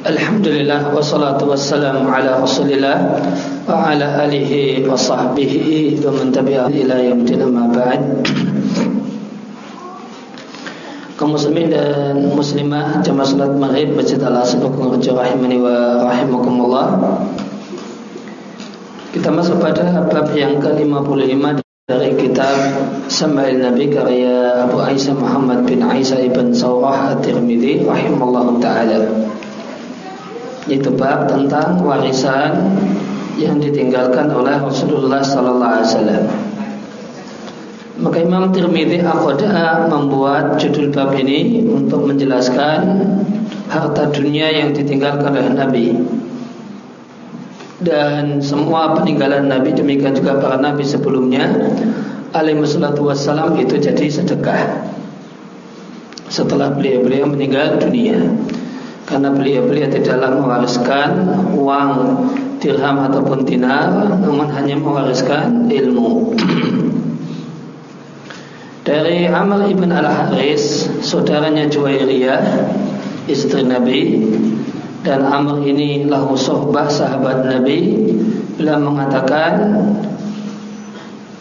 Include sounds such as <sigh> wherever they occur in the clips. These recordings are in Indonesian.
Alhamdulillah wassalatu wassalamu ala Rasulillah wa ala alihi wa sahbihi wa man tabi'ah ila yaumil ba'd. Kaum muslimin dan muslimah jemaah salat Maghrib Masjid Al-Asbaq rahimani wa rahimakumullah. Kita masuk pada bab yang ke-55 dari kitab Sama'il Nabi karya Abu Aisyah Muhammad bin Aisyah ibn Sawrah At-Tirmidzi rahimallahu taala itu bab tentang warisan yang ditinggalkan oleh Rasulullah sallallahu alaihi wasallam. Maka Imam Tirmidzi akhada membuat judul bab ini untuk menjelaskan harta dunia yang ditinggalkan oleh Nabi. Dan semua peninggalan Nabi demikian juga para nabi sebelumnya alaihi wassalatu wassalam itu jadi sedekah setelah beliau-beliau meninggal dunia karena beliau-beliau tidaklah mewariskan uang dirham ataupun dinar namun hanya mewariskan ilmu. <clears throat> Dari Amr ibn al-Haris saudaranya Juwairiyah istri Nabi dan Amr ini lahu sohbah sahabat Nabi bila mengatakan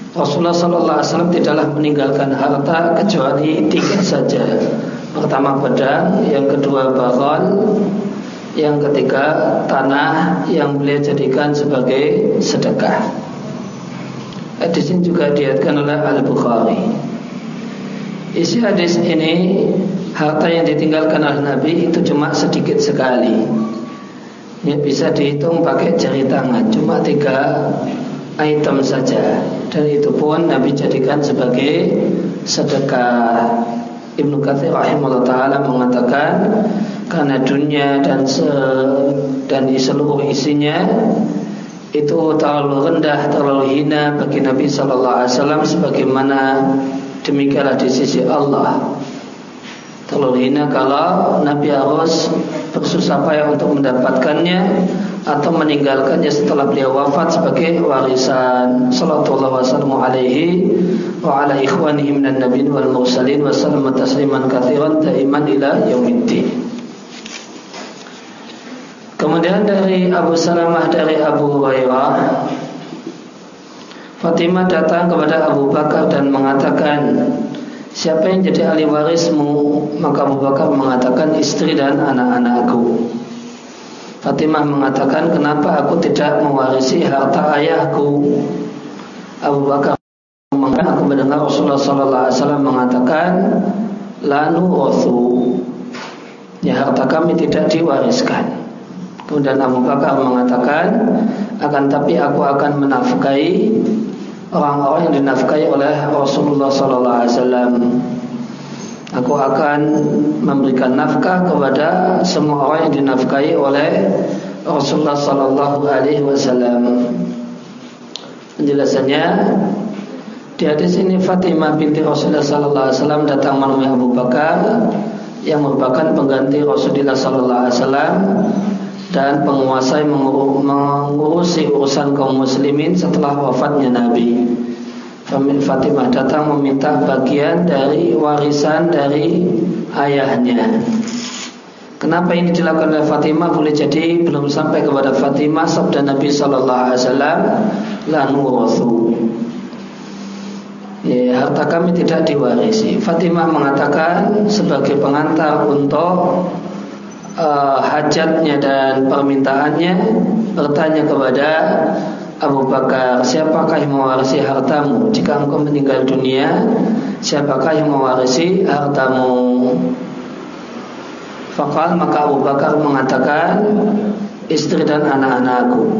Rasulullah Sallallahu Alaihi Wasallam tidaklah meninggalkan harta kecuali tiga saja Pertama pedang, yang kedua baron, yang ketiga tanah yang beliau jadikan sebagai sedekah. Hadis ini juga diatkan oleh Al Bukhari. Isi hadis ini harta yang ditinggalkan oleh Nabi itu cuma sedikit sekali. Ya, bisa dihitung pakai jari tangan, cuma tiga item saja. Dan itu pun Nabi jadikan sebagai sedekah. Ibnu Katsir rahimahullah taala mengatakan karena dunia dan se dan seluruh isinya itu terlalu rendah, terlalu hina bagi Nabi sallallahu alaihi wasallam sebagaimana demikianlah di sisi Allah. Terlalu hina kalau Nabi harus bersusah payah untuk mendapatkannya atau meninggalkannya setelah beliau wafat sebagai warisan. Sallallahu wasallam alaihi wa ala ikhwanihi minan nabiyyin wal mursalin wa sallama tasliman katsiran daiman ila yaumiddin. Kemudian dari Abu Salamah dari Abu Hurairah Fatimah datang kepada Abu Bakar dan mengatakan Siapa yang jadi ahli warismu Maka Abu Bakar mengatakan istri dan anak-anakku Fatimah mengatakan kenapa aku tidak mewarisi harta ayahku? Abu Bakar mengatakan aku mendengar Rasulullah Sallallahu Alaihi Wasallam mengatakan lanu othu ya harta kami tidak diwariskan. Kemudian Abu Bakar mengatakan akan tapi aku akan menafkahi orang-orang yang dinafkahi oleh Rasulullah Sallallahu Alaihi Wasallam Aku akan memberikan nafkah kepada semua orang yang dinafkahi oleh Rasulullah Sallallahu Alaihi Wasallam. Penjelasannya di hadis ini Fatimah binti Rasulullah Sallallahu Alaihi Wasallam datang menemui Abu Bakar yang merupakan pengganti Rasulullah Sallallahu Alaihi Wasallam dan penguasa yang mengurusi urusan kaum muslimin setelah wafatnya Nabi. Fatimah datang meminta bagian dari warisan dari ayahnya. Kenapa ini dilakukan oleh Fatimah? Boleh jadi belum sampai kepada Fatimah sabda Nabi Sallallahu Alaihi Wasallam, la Ya, harta kami tidak diwarisi. Fatimah mengatakan sebagai pengantar untuk uh, hajatnya dan permintaannya bertanya kepada Abu Bakar, siapakah yang mewarisi hartamu? Jika engkau meninggal dunia, siapakah yang mewarisi hartamu? Fakal maka Abu Bakar mengatakan istri dan anak-anakku.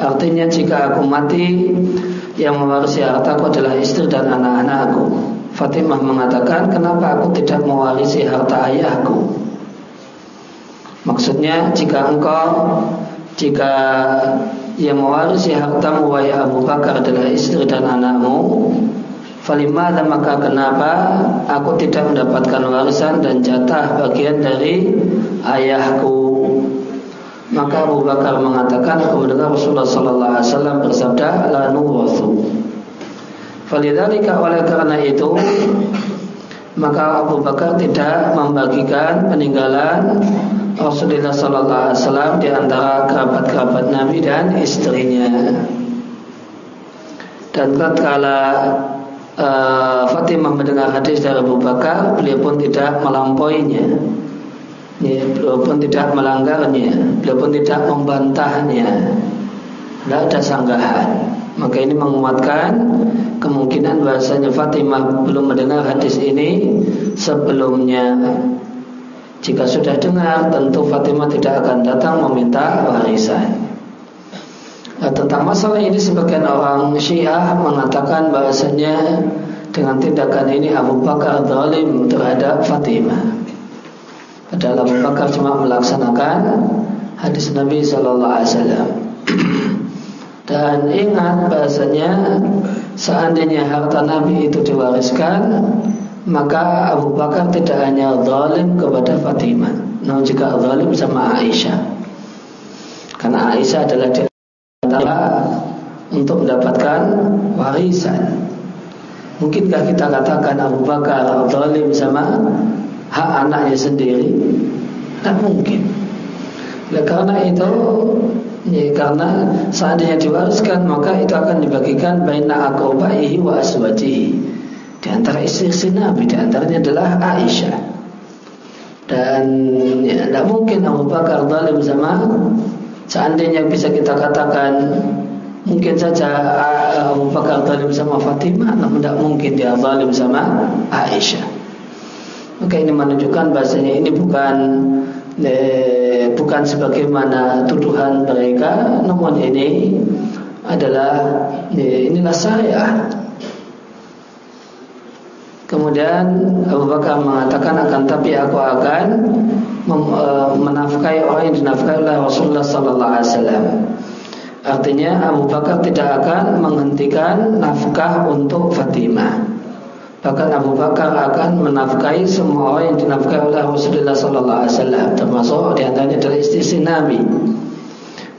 Artinya jika aku mati, yang mewarisi hartaku adalah istri dan anak-anakku. Fatimah mengatakan, kenapa aku tidak mewarisi harta ayahku? Maksudnya jika engkau jika yang mewarisi hartamu wahai Abu Bakar adalah istri dan anakmu. Falimah maka kenapa aku tidak mendapatkan warisan dan jatah bagian dari ayahku? Maka Abu Bakar mengatakan aku mendengar Rasulullah sallallahu alaihi wasallam bersabda la nuwathu Falidhalika oleh karena itu maka Abu Bakar tidak membagikan peninggalan Rasulullah Sallallahu Alaihi Wasallam di antara kerabat-kerabat Nabi dan istrinya. Dan tatkala uh, Fatimah mendengar hadis dari Abu Bakar, beliau pun tidak melampauinya. Ya, beliau pun tidak melanggarnya, beliau pun tidak membantahnya. Tidak ada sanggahan. Maka ini menguatkan kemungkinan bahasanya Fatimah belum mendengar hadis ini sebelumnya. Jika sudah dengar, tentu Fatimah tidak akan datang meminta warisan. Nah, tentang masalah ini sebagian orang Syiah mengatakan bahasanya dengan tindakan ini Abu Bakar zalim terhadap Fatimah. Padahal Abu Bakar cuma melaksanakan hadis Nabi Sallallahu Alaihi Wasallam. <clears throat> Dan ingat bahasanya seandainya harta Nabi itu diwariskan, maka Abu Bakar tidak hanya zalim kepada Fatimah, namun juga zalim sama Aisyah. Karena Aisyah adalah di antara untuk mendapatkan warisan. Mungkinkah kita katakan Abu Bakar zalim sama hak anaknya sendiri? Tidak mungkin. Oleh karena itu, ya, karena seandainya diwariskan maka itu akan dibagikan baina aqrabaihi wa aswajihi. Di antara istri-istri Nabi, di antaranya adalah Aisyah. Dan ya, tidak mungkin Abu Bakar zalim sama Seandainya bisa kita katakan Mungkin saja Abu Bakar zalim sama Fatimah Namun tidak mungkin dia zalim sama Aisyah Maka ini menunjukkan bahasanya ini bukan eh, Bukan sebagaimana tuduhan mereka Namun ini adalah eh, Inilah saya Kemudian Abu Bakar mengatakan akan tapi aku akan E, menafkahi orang yang dinafkahi oleh Rasulullah sallallahu alaihi wasallam. Artinya Abu Bakar tidak akan menghentikan nafkah untuk Fatimah. Bahkan Abu Bakar akan menafkahi semua orang yang dinafkahi oleh Rasulullah sallallahu alaihi wasallam, termasuk di antaranya adalah istri Nabi.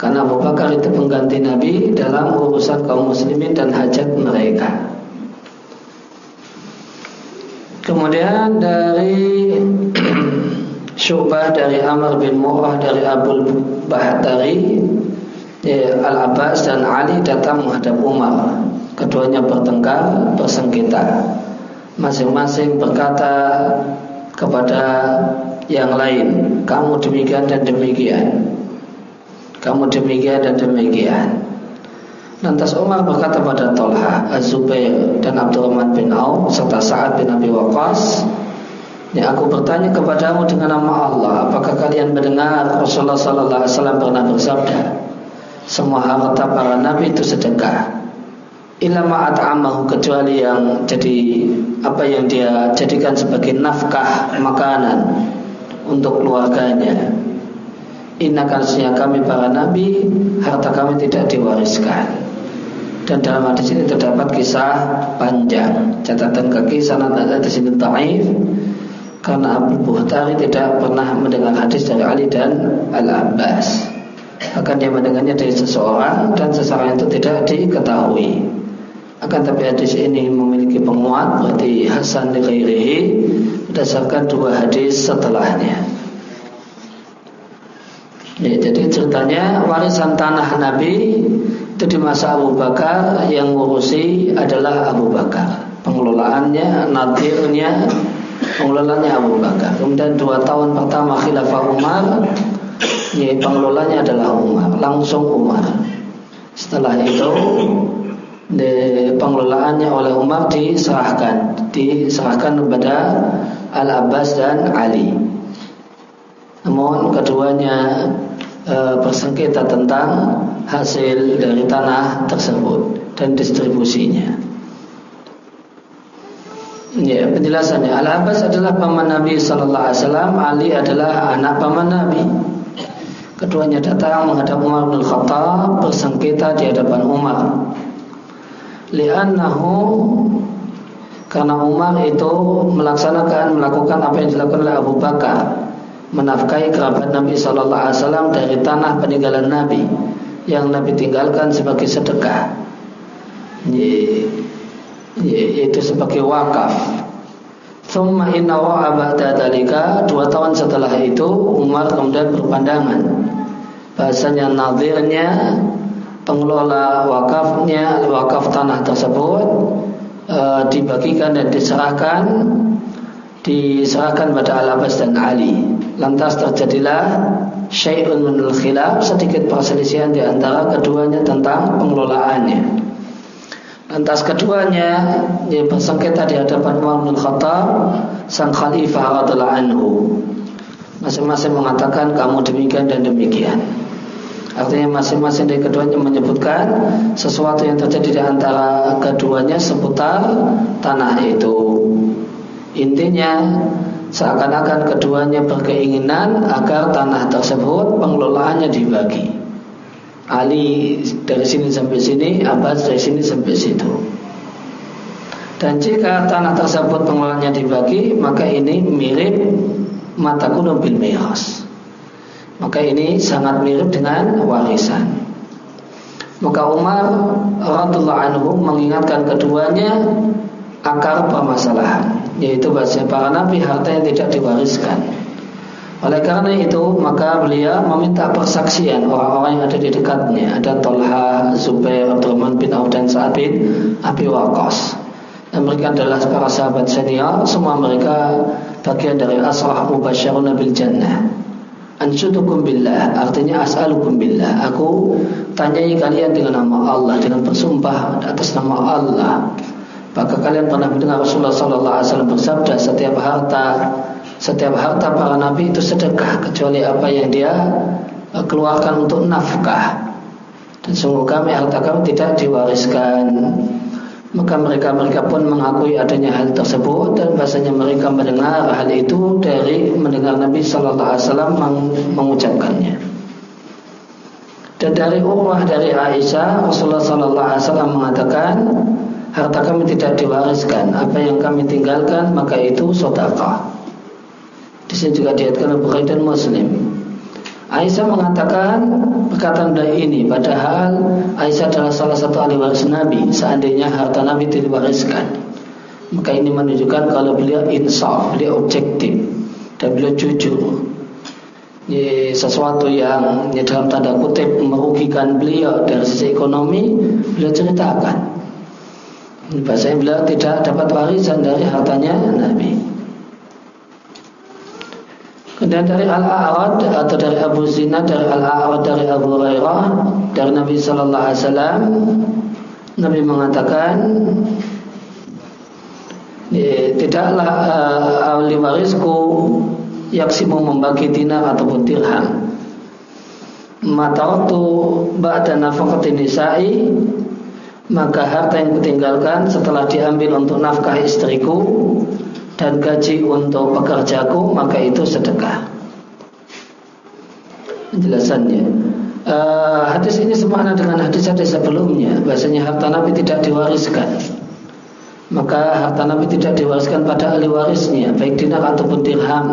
Karena Abu Bakar itu pengganti Nabi dalam urusan kaum muslimin dan hajat mereka. Kemudian dari <clears throat> Syubah dari Amr bin Murrah dari Abu Bahtari ya, Al-Abbas dan Ali datang menghadap Umar. Keduanya bertengkar, bersengketa. Masing-masing berkata kepada yang lain Kamu demikian dan demikian. Kamu demikian dan demikian Lantas Umar berkata pada Tolha, Az-Zubair dan Abdurrahman bin Auf serta Sa'ad bin Abi Waqqas Ya aku bertanya kepadamu dengan nama Allah, apakah kalian mendengar Rasulullah sallallahu alaihi wasallam pernah bersabda, semua harta para nabi itu sedekah. Illa amahu kecuali yang jadi apa yang dia jadikan sebagai nafkah makanan untuk keluarganya. Inna kami para nabi harta kami tidak diwariskan. Dan dalam hadis ini terdapat kisah panjang. Catatan kaki sanad hadis ini taif. Karena Abu Buhtari tidak pernah mendengar hadis dari Ali dan Al-Abbas. Akan dia mendengarnya dari seseorang Dan seseorang itu tidak diketahui. Akan tapi hadis ini memiliki penguat Berarti Hasan Lighairihi Berdasarkan dua hadis setelahnya. Ya, Jadi ceritanya warisan tanah Nabi Itu di masa Abu Bakar Yang ngurusi adalah Abu Bakar Pengelolaannya, nadirnya pengelolanya Abu Bakar. Kemudian dua tahun pertama khilafah Umar, ya, pengelolanya adalah Umar, langsung Umar. Setelah itu de, pengelolaannya oleh Umar diserahkan, diserahkan kepada Al Abbas dan Ali. Namun keduanya e, bersengketa tentang hasil dari tanah tersebut dan distribusinya. Ya, penjelasannya Al-Abbas adalah paman Nabi sallallahu alaihi wasallam, Ali adalah anak paman Nabi. Keduanya datang menghadap Umar bin Khattab bersengketa di hadapan Umar. Li'annahu karena Umar itu melaksanakan melakukan apa yang dilakukan oleh Abu Bakar, menafkahi kerabat Nabi sallallahu alaihi wasallam dari tanah peninggalan Nabi yang Nabi tinggalkan sebagai sedekah. Ya, yaitu sebagai wakaf ba'da dalika Dua tahun setelah itu Umar kemudian berpandangan Bahasanya nadirnya Pengelola wakafnya Wakaf tanah tersebut e, Dibagikan dan diserahkan Diserahkan pada Al-Abbas dan Ali Lantas terjadilah Syai'un minul khilaf Sedikit perselisihan di antara keduanya tentang pengelolaannya Lantas keduanya yang bersengketa di hadapan Umar bin Khattab sang khalifah radhiallahu anhu. Masing-masing mengatakan kamu demikian dan demikian. Artinya masing-masing dari keduanya menyebutkan sesuatu yang terjadi di antara keduanya seputar tanah itu. Intinya seakan-akan keduanya berkeinginan agar tanah tersebut pengelolaannya dibagi. Ali dari sini sampai sini, Abbas dari sini sampai situ. Dan jika tanah tersebut pengelolaannya dibagi, maka ini mirip mata kuno bil miras. Maka ini sangat mirip dengan warisan. Maka Umar radhiallahu anhu mengingatkan keduanya akar permasalahan, yaitu bahasa para nabi harta yang tidak diwariskan. Oleh karena itu maka beliau meminta persaksian orang-orang yang ada di dekatnya. Ada Tolha, Zubair, Abdurrahman bin Auf dan Sa'ad bin Abi Waqqas. Mereka adalah para sahabat senior. Semua mereka bagian dari asrah mubasyaruna bil jannah. Anshudukum billah Artinya as'alukum billah Aku tanyai kalian dengan nama Allah Dengan bersumpah atas nama Allah Maka kalian pernah mendengar Rasulullah SAW bersabda Setiap harta setiap harta para nabi itu sedekah kecuali apa yang dia eh, keluarkan untuk nafkah. Dan sungguh kami harta kami tidak diwariskan. Maka mereka-mereka pun mengakui adanya hal tersebut dan bahasanya mereka mendengar hal itu dari mendengar Nabi Sallallahu Alaihi Wasallam mengucapkannya. Dan dari Urwah dari Aisyah Rasulullah Sallallahu Alaihi Wasallam mengatakan harta kami tidak diwariskan. Apa yang kami tinggalkan maka itu sodakah di sini juga diatkan Bukhari dan Muslim. Aisyah mengatakan perkataan dari ini padahal Aisyah adalah salah satu ahli waris Nabi. Seandainya harta Nabi diwariskan maka ini menunjukkan kalau beliau insaf beliau objektif dan beliau jujur. Ini sesuatu yang ya, dalam tanda kutip merugikan beliau. Dari sisi ekonomi beliau ceritakan bahasanya beliau tidak dapat warisan dari hartanya Nabi. Kemudian dari Al-A'rad atau dari Abu Zina dari Al-A'rad dari Abu Hurairah dari Nabi sallallahu alaihi wasallam Nabi mengatakan tidaklah uh, ahli warisku yaksimu membagi dinar ataupun dirham. Mata waktu ba'da nafaqati nisa'i maka harta yang kutinggalkan setelah diambil untuk nafkah istriku dan gaji untuk pekerjaku maka itu sedekah. Penjelasannya uh, hadis ini semakna dengan hadis-hadis sebelumnya bahasanya harta Nabi tidak diwariskan. Maka harta Nabi tidak diwariskan pada ahli warisnya baik dinar ataupun dirham.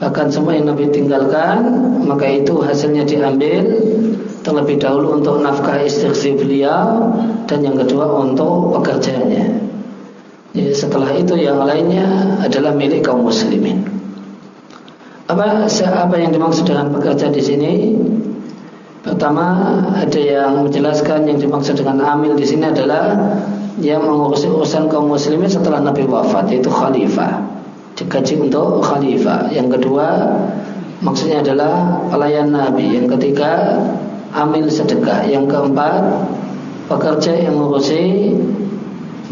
Bahkan semua yang Nabi tinggalkan maka itu hasilnya diambil terlebih dahulu untuk nafkah istri beliau dan yang kedua untuk pekerjaannya. Ya, setelah itu yang lainnya adalah milik kaum muslimin. Apa apa yang dimaksud dengan pekerja di sini? Pertama ada yang menjelaskan yang dimaksud dengan amil di sini adalah yang mengurusi urusan kaum muslimin setelah Nabi wafat yaitu khalifah. Digaji untuk khalifah. Yang kedua maksudnya adalah pelayan Nabi. Yang ketiga amil sedekah. Yang keempat pekerja yang mengurusi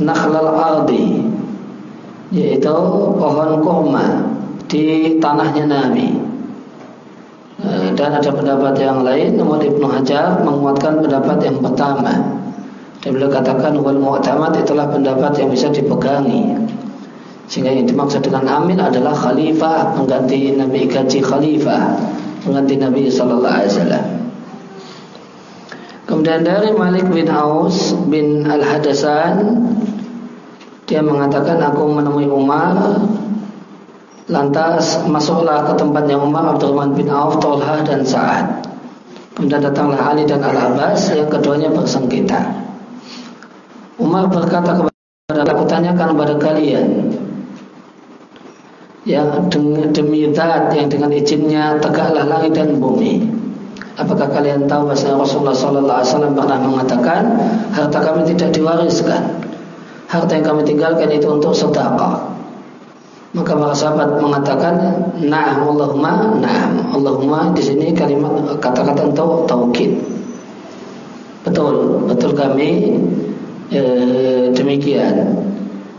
nakhlal ardi yaitu pohon kurma di tanahnya Nabi. Eh, dan ada pendapat yang lain namun Ibnu Hajar menguatkan pendapat yang pertama. Dan beliau katakan wal mu'tamad itulah pendapat yang bisa dipegangi. Sehingga yang dimaksud dengan amin adalah khalifah pengganti Nabi gaji khalifah pengganti Nabi sallallahu alaihi wasallam Kemudian dari Malik bin Aus bin Al-Hadasan Dia mengatakan aku menemui Umar. Lantas masuklah ke tempatnya Umar Abdurrahman bin Auf, Tolha dan Sa'ad. Kemudian datanglah Ali dan Al-Abbas Yang keduanya bersengketa. Umar berkata kepada Aku tanyakan kepada kalian ya demi zat yang dengan izinnya tegaklah langit dan bumi. Apakah kalian tahu bahwa Rasulullah Sallallahu Alaihi Wasallam pernah mengatakan harta kami tidak diwariskan, harta yang kami tinggalkan itu untuk sedekah. Maka para sahabat mengatakan, Naam Allahumma, Naam Allahumma di sini kalimat kata-kata untuk taukid. Betul, betul kami e, demikian.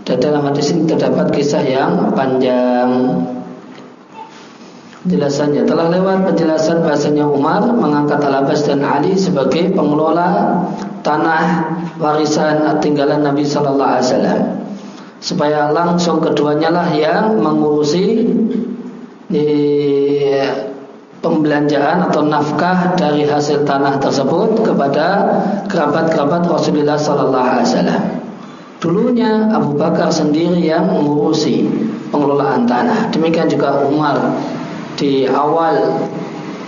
Dan dalam hadis ini terdapat kisah yang panjang Jelasannya telah lewat penjelasan bahasanya Umar mengangkat Al-Abbas dan Ali sebagai pengelola tanah warisan tinggalan Nabi Sallallahu Alaihi Wasallam supaya langsung keduanya lah yang mengurusi eh, pembelanjaan atau nafkah dari hasil tanah tersebut kepada kerabat-kerabat Rasulullah Sallallahu Alaihi Wasallam. Dulunya Abu Bakar sendiri yang mengurusi pengelolaan tanah. Demikian juga Umar di awal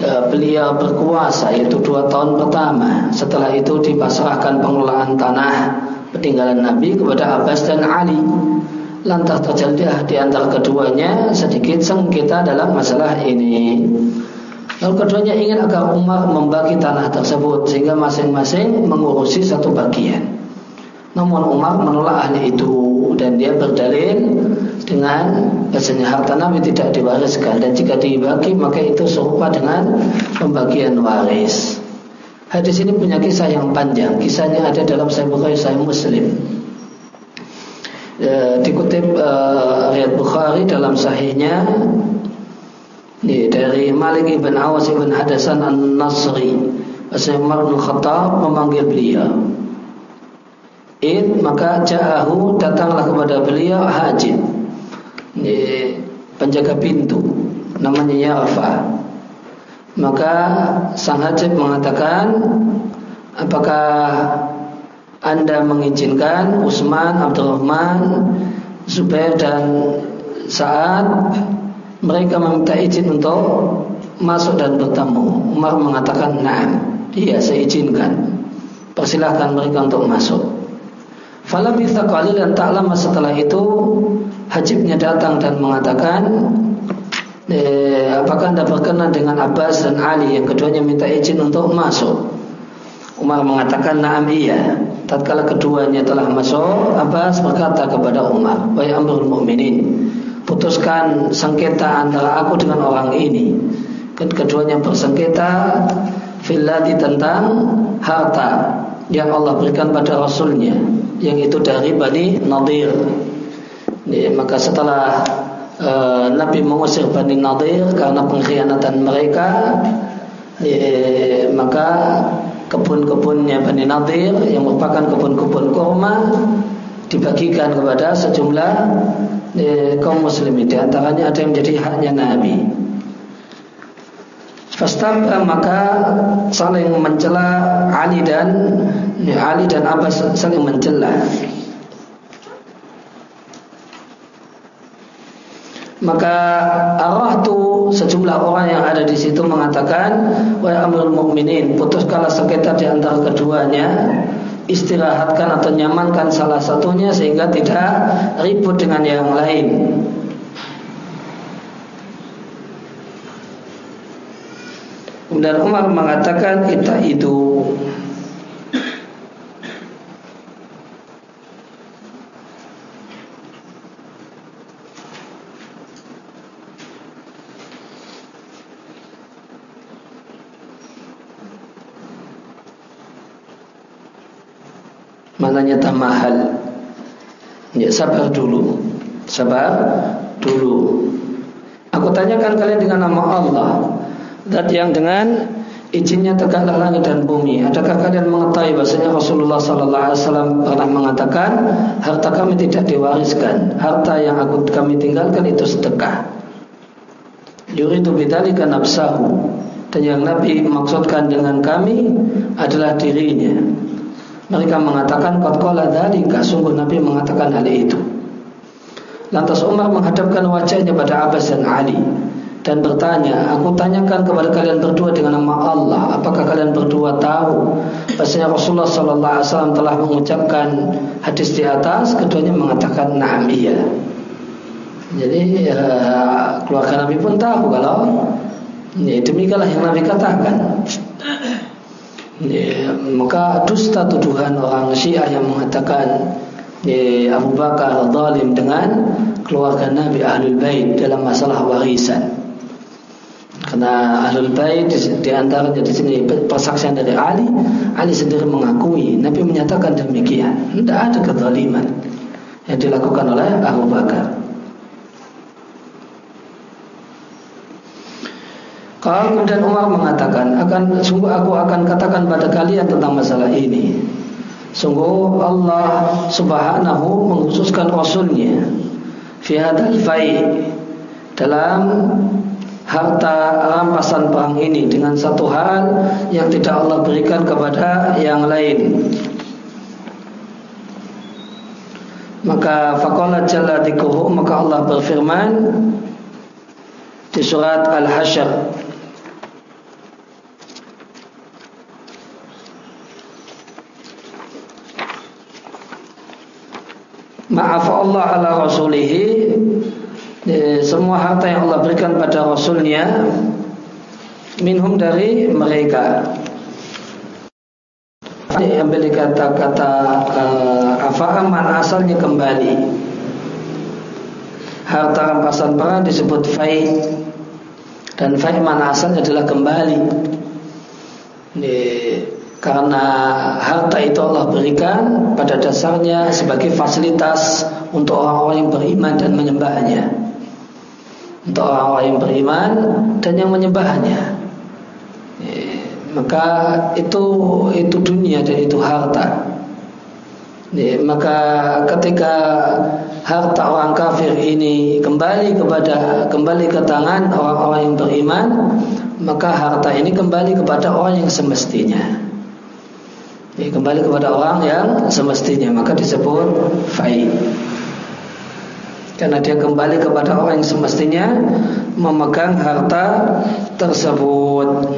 e, beliau berkuasa yaitu dua tahun pertama. Setelah itu dipasrahkan pengelolaan tanah peninggalan Nabi kepada Abbas dan Ali. Lantas terjadi di antara keduanya sedikit sengketa dalam masalah ini. Lalu keduanya ingin agar Umar membagi tanah tersebut sehingga masing-masing mengurusi satu bagian. Namun Umar menolak hal itu dan dia berdalil dengan bahasanya harta Nabi tidak diwariskan dan jika dibagi maka itu serupa dengan pembagian waris. Hadis ini punya kisah yang panjang. Kisahnya ada dalam Sahih Bukhari, Sahih Muslim. E, dikutip e, riwayat Bukhari dalam sahihnya ini, dari Malik ibn Awas ibn Hadasan an-Nasri. Bahasa Umar bin memanggil beliau. Id maka ja'ahu datanglah kepada beliau hajid penjaga pintu namanya Yarfa maka sang hajib mengatakan apakah anda mengizinkan Utsman, Abdurrahman, Zubair dan saat mereka meminta izin untuk masuk dan bertemu? Umar mengatakan nah iya saya izinkan. Persilahkan mereka untuk masuk. Falabitha dan tak lama setelah itu Hajibnya datang dan mengatakan eh, Apakah anda berkenan dengan Abbas dan Ali Yang keduanya minta izin untuk masuk? Umar mengatakan Naam iya. Tatkala keduanya telah masuk Abbas berkata kepada Umar Wahai Amrul Mu'minin Putuskan sengketa antara aku dengan orang ini. Keduanya bersengketa Filadi tentang harta Yang Allah berikan pada Rasulnya yang itu dari Bani Nadir. Ya, maka setelah uh, Nabi mengusir Bani Nadir karena pengkhianatan mereka, ya, maka kebun-kebunnya Bani Nadir yang merupakan kebun-kebun kurma dibagikan kepada sejumlah ya, kaum muslimin. Di antaranya ada yang menjadi haknya Nabi. Fastab maka saling mencela Ali dan ya, Ali dan Abbas saling mencela. Maka arah tu sejumlah orang yang ada di situ mengatakan, wahai Amirul Mukminin, putuskanlah sengketa di antara keduanya, istirahatkan atau nyamankan salah satunya sehingga tidak ribut dengan yang lain. Kemudian Umar mengatakan kita itu Maknanya tamahal Ya sabar dulu Sabar dulu Aku tanyakan kalian dengan nama Allah Zat yang dengan izinnya tegaklah langit dan bumi. Adakah kalian mengetahui bahasanya Rasulullah Sallallahu Alaihi Wasallam pernah mengatakan harta kami tidak diwariskan, harta yang aku kami tinggalkan itu sedekah. Yuridu bidzalika nafsahu dan yang Nabi maksudkan dengan kami adalah dirinya. Mereka mengatakan qad qala dzalika, sungguh Nabi mengatakan hal itu. Lantas Umar menghadapkan wajahnya pada Abbas dan Ali dan bertanya, aku tanyakan kepada kalian berdua dengan nama Allah, apakah kalian berdua tahu bahasanya Rasulullah sallallahu alaihi wasallam telah mengucapkan hadis di atas, keduanya mengatakan na'am iya. Jadi ya, keluarga Nabi pun tahu kalau ya, demikianlah yang Nabi katakan. Ya, maka dusta tuduhan orang Syiah yang mengatakan ya, Abu Bakar zalim dengan keluarga Nabi Ahlul Bait dalam masalah warisan. Karena Ahlul Bait di, di antaranya di sini persaksian dari Ali, Ali sendiri mengakui, Nabi menyatakan demikian. Tidak ada kezaliman yang dilakukan oleh Abu Bakar. Kalau kemudian Umar mengatakan, akan sungguh aku akan katakan pada kalian tentang masalah ini. Sungguh Allah Subhanahu mengkhususkan Rasulnya fi hadal dalam harta rampasan perang ini dengan satu hal yang tidak Allah berikan kepada yang lain. Maka faqala jalla maka Allah berfirman di surat Al-Hasyr Maaf Allah ala rasulihi Semua harta yang Allah berikan pada rasulnya Minhum dari mereka. Ambil kata-kata uh, Afa'am mana asalnya kembali. Harta rampasan perang disebut fai Dan fai mana asalnya adalah kembali karena harta itu Allah berikan pada dasarnya sebagai fasilitas untuk orang-orang yang beriman dan menyembahnya. Untuk orang-orang yang beriman dan yang menyembahnya. Eh, maka itu itu dunia dan itu harta. Eh, maka ketika harta orang kafir ini kembali kepada kembali ke tangan orang-orang yang beriman, maka harta ini kembali kepada orang yang semestinya. Ini kembali kepada orang yang semestinya maka disebut fai. Karena dia kembali kepada orang yang semestinya memegang harta tersebut.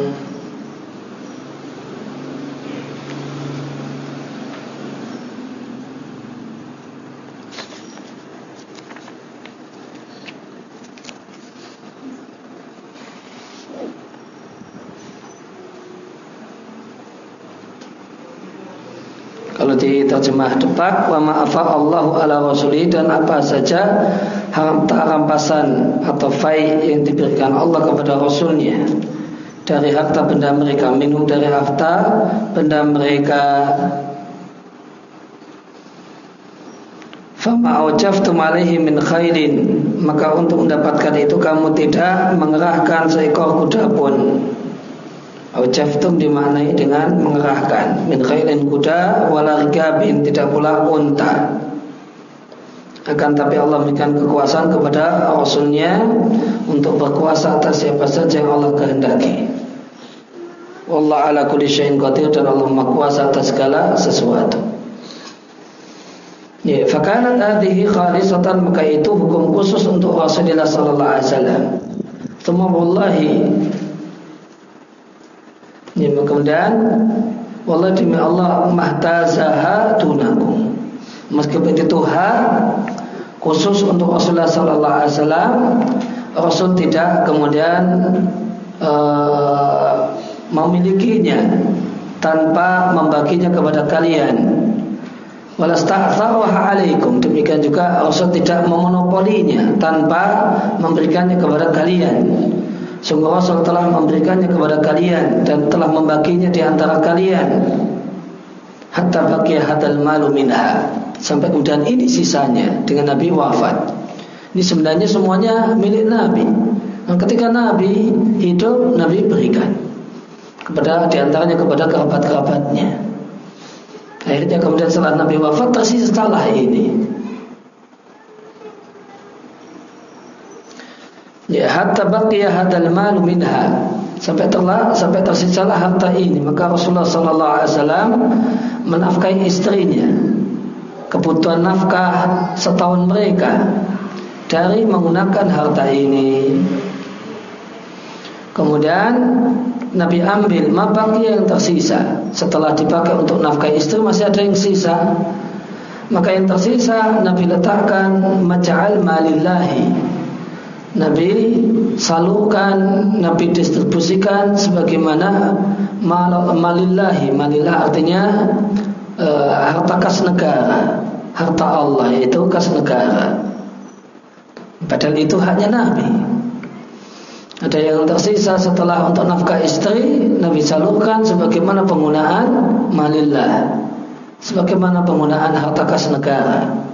Terjemah depak wa ma'afa Allahu ala rasuli dan apa saja harta rampasan atau fai yang diberikan Allah kepada rasulnya. Dari harta benda mereka minum dari harta benda mereka. Fama awjaftum alaihi min khairin. Maka untuk mendapatkan itu kamu tidak mengerahkan seekor kuda pun Aujaftum dimaknai dengan mengerahkan min khairin kuda wala rigabin tidak pula unta. Akan tapi Allah berikan kekuasaan kepada Rasulnya untuk berkuasa atas siapa saja yang Allah kehendaki. Allah ala kulli syai'in qadir dan Allah Maha kuasa atas segala sesuatu. Ya, fakanat hadhihi khalisatan maka itu hukum khusus untuk Rasulullah sallallahu alaihi wasallam. Wallahi Ya, kemudian Wallah demi Allah mahtazaha tunakum. Meskipun itu hak khusus untuk Rasulullah sallallahu alaihi wasallam, Rasul tidak kemudian uh, memilikinya tanpa membaginya kepada kalian. Walasta'tharuha alaikum. Demikian juga Rasul tidak memonopolinya tanpa memberikannya kepada kalian. Sungguh Rasul telah memberikannya kepada kalian dan telah membaginya di antara kalian. Hatta baqiya hadal malu minha. Sampai kemudian ini sisanya dengan Nabi wafat. Ini sebenarnya semuanya milik Nabi. Nah, ketika Nabi hidup, Nabi berikan kepada di antaranya kepada kerabat-kerabatnya. Akhirnya kemudian setelah Nabi wafat tersisa salah ini. Ya hatta baqiya hadal malu minha. Sampai telah sampai tersisalah harta ini. Maka Rasulullah sallallahu alaihi wasallam menafkahi istrinya. Kebutuhan nafkah setahun mereka dari menggunakan harta ini. Kemudian Nabi ambil mabaki yang tersisa. Setelah dipakai untuk nafkah istri masih ada yang sisa. Maka yang tersisa Nabi letakkan maj'al malillahi. Nabi salurkan, Nabi distribusikan sebagaimana mal malillahi. Malillah artinya uh, harta kas negara, harta Allah yaitu kas negara. Padahal itu haknya Nabi. Ada yang tersisa setelah untuk nafkah istri Nabi salurkan sebagaimana penggunaan malillah sebagaimana penggunaan harta kas negara.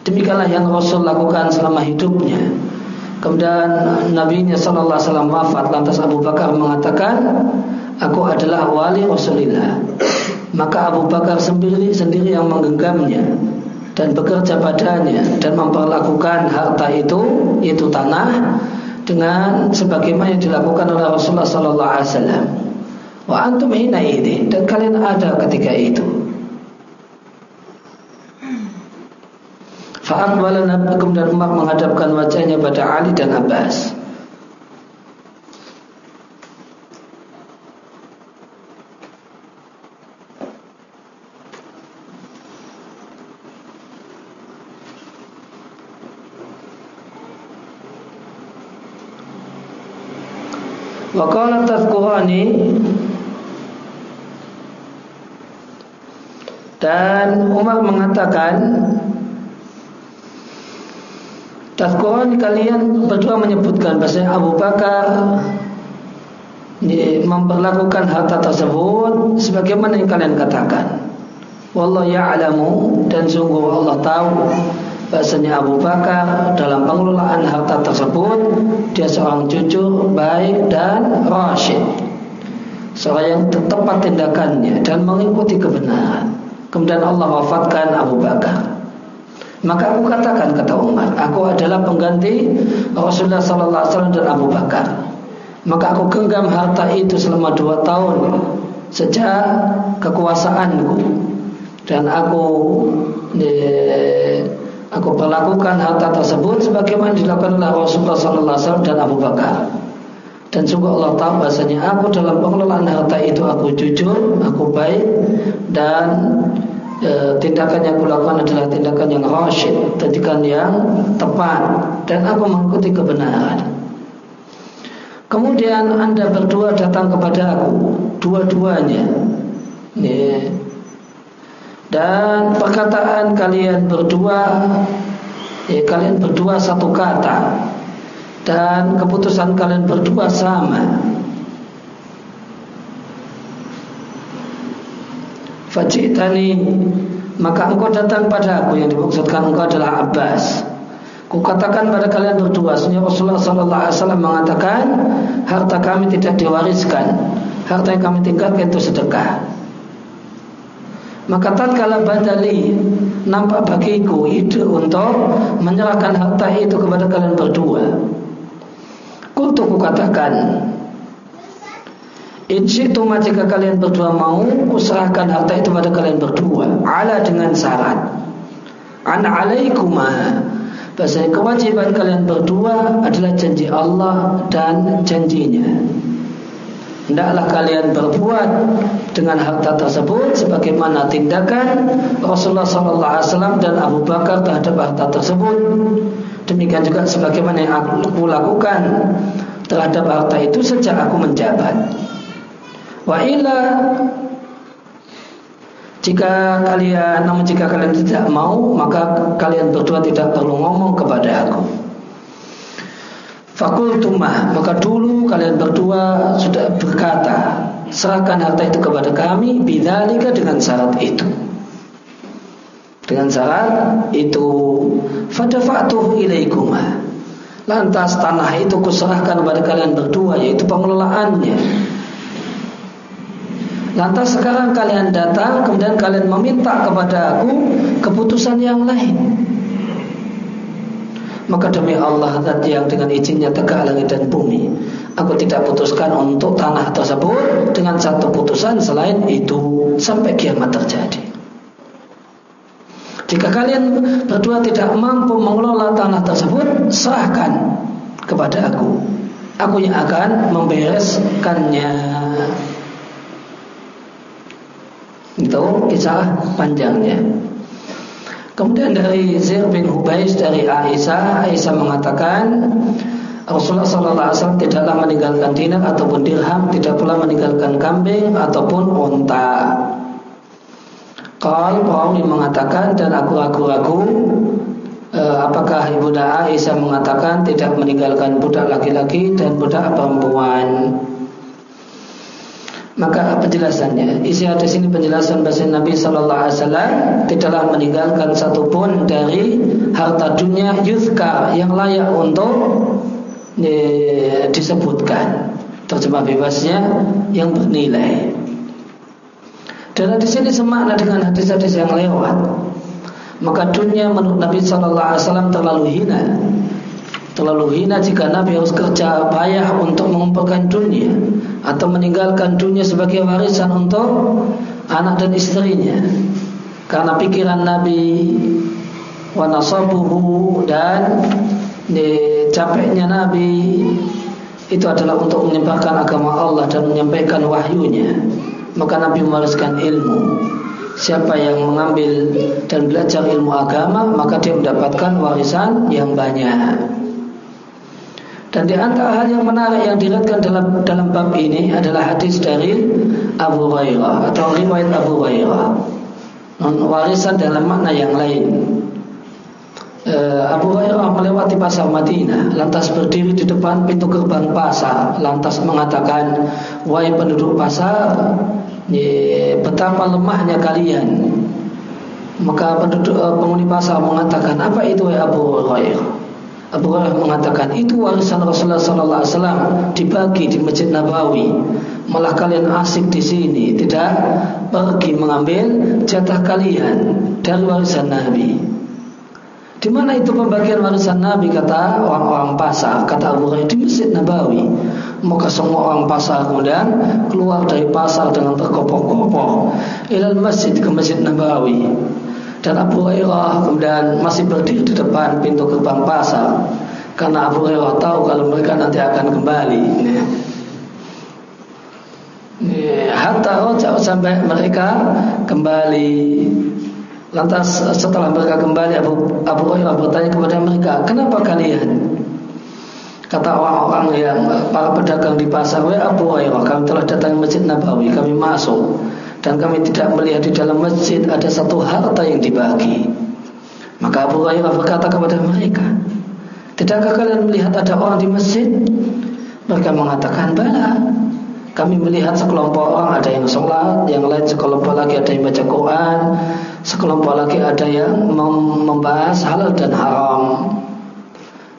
Demikianlah yang Rasul lakukan selama hidupnya. Kemudian Nabi Nya Sallallahu Alaihi Wasallam wafat. Lantas Abu Bakar mengatakan, Aku adalah wali Rasulullah. Maka Abu Bakar sendiri sendiri yang menggenggamnya dan bekerja padanya dan memperlakukan harta itu, yaitu tanah, dengan sebagaimana yang dilakukan oleh Rasulullah Sallallahu Alaihi Wasallam. Wa antum hina ini dan kalian ada ketika itu. Fa'aqbala Nabi dan Umar menghadapkan wajahnya pada Ali dan Abbas. Wa qala tadhkurani Dan Umar mengatakan Tazkuran kalian berdua menyebutkan bahasa Abu Bakar memperlakukan harta tersebut sebagaimana yang kalian katakan. Wallahu ya'lamu dan sungguh Allah tahu bahasanya Abu Bakar dalam pengelolaan harta tersebut dia seorang jujur, baik dan rasyid. Seorang yang tepat tindakannya dan mengikuti kebenaran. Kemudian Allah wafatkan Abu Bakar. Maka aku katakan kata Umar, aku adalah pengganti Rasulullah Sallallahu Alaihi Wasallam dan Abu Bakar. Maka aku genggam harta itu selama dua tahun sejak kekuasaanku dan aku eh, aku perlakukan harta tersebut sebagaimana dilakukan oleh Rasulullah Sallallahu Alaihi Wasallam dan Abu Bakar. Dan sungguh Allah tahu bahasanya aku dalam pengelolaan harta itu aku jujur, aku baik dan e, tindakan yang kulakukan adalah tindakan yang rasyid, tindakan yang tepat dan aku mengikuti kebenaran. Kemudian anda berdua datang kepada aku, dua-duanya. Dan perkataan kalian berdua, ya, kalian berdua satu kata dan keputusan kalian berdua sama. Fajitani maka engkau datang pada aku yang dimaksudkan engkau adalah Abbas. Kukatakan pada kalian berdua, Sunnah Rasulullah Sallallahu Alaihi Wasallam mengatakan harta kami tidak diwariskan, harta yang kami tinggalkan itu sedekah. Maka tatkala badali nampak bagiku ide untuk menyerahkan harta itu kepada kalian berdua. Kuntu kukatakan Insyiktuma jika kalian berdua mau Kuserahkan harta itu pada kalian berdua. Ala dengan syarat. An alaikuma. Bahasa kewajiban kalian berdua adalah janji Allah dan janjinya. Hendaklah kalian berbuat dengan harta tersebut sebagaimana tindakan Rasulullah SAW dan Abu Bakar terhadap harta tersebut. Demikian juga sebagaimana yang aku lakukan terhadap harta itu sejak aku menjabat. Wa ila jika kalian namun jika kalian tidak mau maka kalian berdua tidak perlu ngomong kepada aku. Fakultumah maka dulu kalian berdua sudah berkata serahkan harta itu kepada kami bidzalika dengan syarat itu. Dengan syarat itu fadafa'tuhu ilaikuma. Lantas tanah itu kuserahkan kepada kalian berdua yaitu pengelolaannya lantas sekarang kalian datang kemudian kalian meminta kepada aku keputusan yang lain maka demi Allah zat yang dengan izinnya tegak langit dan bumi Aku tidak putuskan untuk tanah tersebut Dengan satu putusan selain itu Sampai kiamat terjadi jika kalian berdua tidak mampu mengelola tanah tersebut, serahkan kepada aku. Aku yang akan membereskannya. Itu kisah panjangnya. Kemudian dari Zir bin Hubais dari Aisyah, Aisyah mengatakan Rasulullah SAW tidaklah meninggalkan dinar ataupun dirham, tidak pula meninggalkan kambing ataupun unta. Kal Perawi mengatakan dan aku ragu-ragu eh, apakah ibunda Aisyah mengatakan tidak meninggalkan budak laki-laki dan budak perempuan. Maka penjelasannya, isi hadis ini penjelasan bahasa Nabi Sallallahu Alaihi Wasallam tidaklah meninggalkan satupun dari harta dunia yuzka yang layak untuk e, disebutkan. Terjemah bebasnya yang bernilai. Dan di sini semakna dengan hadis-hadis yang lewat. Maka dunia menurut Nabi Sallallahu Alaihi Wasallam terlalu hina Terlalu hina jika Nabi harus kerja payah untuk mengumpulkan dunia atau meninggalkan dunia sebagai warisan untuk anak dan istrinya. Karena pikiran Nabi wa nasabuhu dan capeknya Nabi itu adalah untuk menyebarkan agama Allah dan menyampaikan wahyunya. Maka Nabi mewariskan ilmu. Siapa yang mengambil dan belajar ilmu agama, maka dia mendapatkan warisan yang banyak. Dan di antara hal yang menarik yang dilihatkan dalam dalam bab ini adalah hadis dari Abu Hurairah atau riwayat Abu Hurairah. Warisan dalam makna yang lain. Eh, Abu Hurairah melewati pasar Madinah, lantas berdiri di depan pintu gerbang pasar, lantas mengatakan, "Wahai penduduk pasar, betapa lemahnya kalian." Maka penduduk eh, penghuni pasar mengatakan, "Apa itu wahai Abu Hurairah?" Abu Hurairah mengatakan itu warisan Rasulullah sallallahu alaihi wasallam dibagi di Masjid Nabawi. Malah kalian asik di sini, tidak pergi mengambil jatah kalian dari warisan Nabi. Di mana itu pembagian warisan Nabi kata orang-orang pasar, kata Abu Hurairah di Masjid Nabawi. Maka semua orang pasar kemudian keluar dari pasar dengan terkopoh-kopoh ilal masjid ke Masjid Nabawi dan Abu Hurairah kemudian masih berdiri di depan pintu gerbang pasar karena Abu Hurairah tahu kalau mereka nanti akan kembali. Hatta rojak sampai mereka kembali. Lantas setelah mereka kembali Abu, Abu Hurairah bertanya kepada mereka, kenapa kalian? Kata orang-orang yang para pedagang di pasar, Wah Abu Hurairah, kami telah datang masjid Nabawi, kami masuk dan kami tidak melihat di dalam masjid ada satu harta yang dibagi. Maka Abu Hurairah berkata kepada mereka, Tidakkah kalian melihat ada orang di masjid? Mereka mengatakan, Bala. Kami melihat sekelompok orang ada yang sholat, yang lain sekelompok lagi ada yang baca Quran, sekelompok lagi ada yang membahas halal dan haram.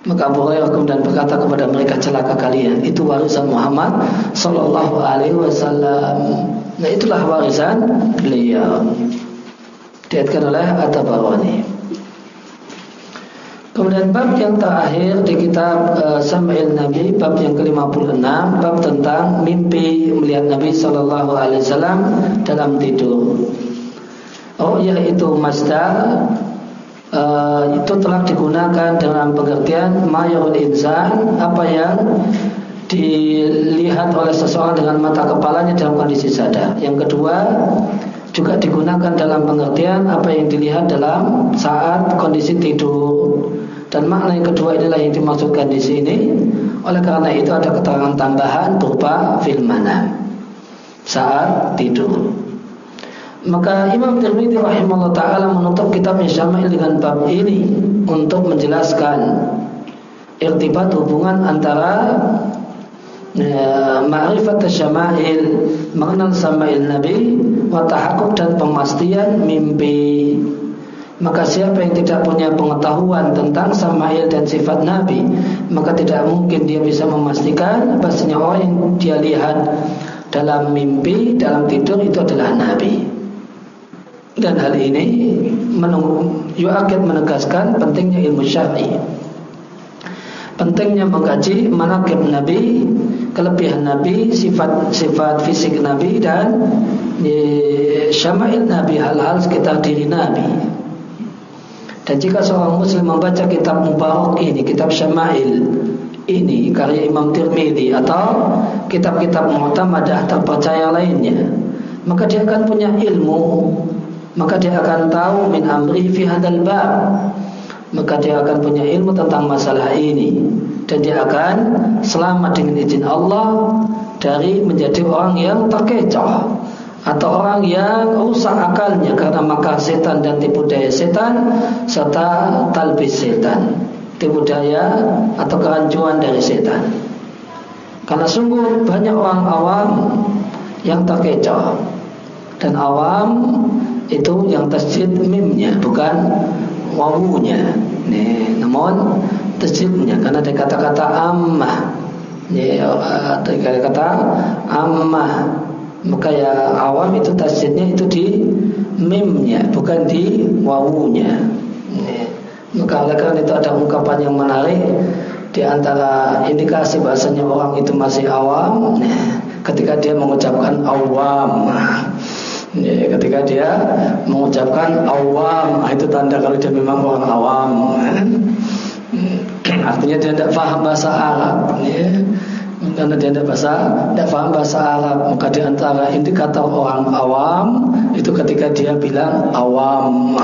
Maka Abu Hurairah kemudian berkata kepada mereka celaka kalian itu warisan Muhammad sallallahu alaihi wasallam. Nah itulah warisan beliau. Diatkan oleh At-Tabarani. Kemudian bab yang terakhir di kitab uh, Sama'il Nabi bab yang ke-56 bab tentang mimpi melihat Nabi sallallahu alaihi wasallam dalam tidur. Oh yaitu masdar uh, itu telah digunakan dalam pengertian mayul insan apa yang dilihat oleh seseorang dengan mata kepalanya dalam kondisi sadar. Yang kedua juga digunakan dalam pengertian apa yang dilihat dalam saat kondisi tidur. Dan makna yang kedua inilah yang dimaksudkan di sini. Oleh karena itu ada keterangan tambahan berupa filmana saat tidur. Maka Imam Tirmidzi rahimahullah taala menutup kitab Syama'il dengan bab ini untuk menjelaskan irtibat hubungan antara ma'rifat syama'il mengenal sama'il Nabi wa dan pemastian mimpi. Maka siapa yang tidak punya pengetahuan tentang sama'il dan sifat Nabi, maka tidak mungkin dia bisa memastikan bahasanya orang yang dia lihat dalam mimpi, dalam tidur itu adalah Nabi. Dan hal ini Yu'akid menegaskan pentingnya ilmu syar'i Pentingnya mengkaji manakib Nabi Kelebihan Nabi Sifat-sifat fisik Nabi Dan e, Syama'il Nabi Hal-hal sekitar diri Nabi. Dan jika seorang muslim membaca kitab Mubarak ini Kitab Syama'il ini karya Imam Tirmidzi Atau kitab-kitab Mu'tamadah terpercaya lainnya Maka dia akan punya ilmu maka dia akan tahu min amri fi hadzal bab maka dia akan punya ilmu tentang masalah ini. Dan dia akan selamat dengan izin Allah dari menjadi orang yang terkecoh atau orang yang rusak akalnya karena maka setan dan tipu daya setan serta talbis setan tipu daya atau kerancuan dari setan. Karena sungguh banyak orang awam yang terkecoh. Dan awam itu yang tasjid mimnya bukan wawunya. Nih namun tasjidnya karena ada kata-kata ammah. Nih ada kata-kata ammah. Maka ya awam itu tasjidnya itu di mimnya bukan di wawunya. Nih. maka oleh karena itu ada ungkapan yang menarik di antara indikasi bahasanya orang itu masih awam. Ketika dia mengucapkan awam Ya, ketika dia mengucapkan awam, ah, itu tanda kalau dia memang orang awam. <clears throat> Artinya dia tidak paham bahasa Arab. Ya. Karena dia tidak bahasa, tidak paham bahasa Arab, maka di antara indikator orang awam itu ketika dia bilang awam.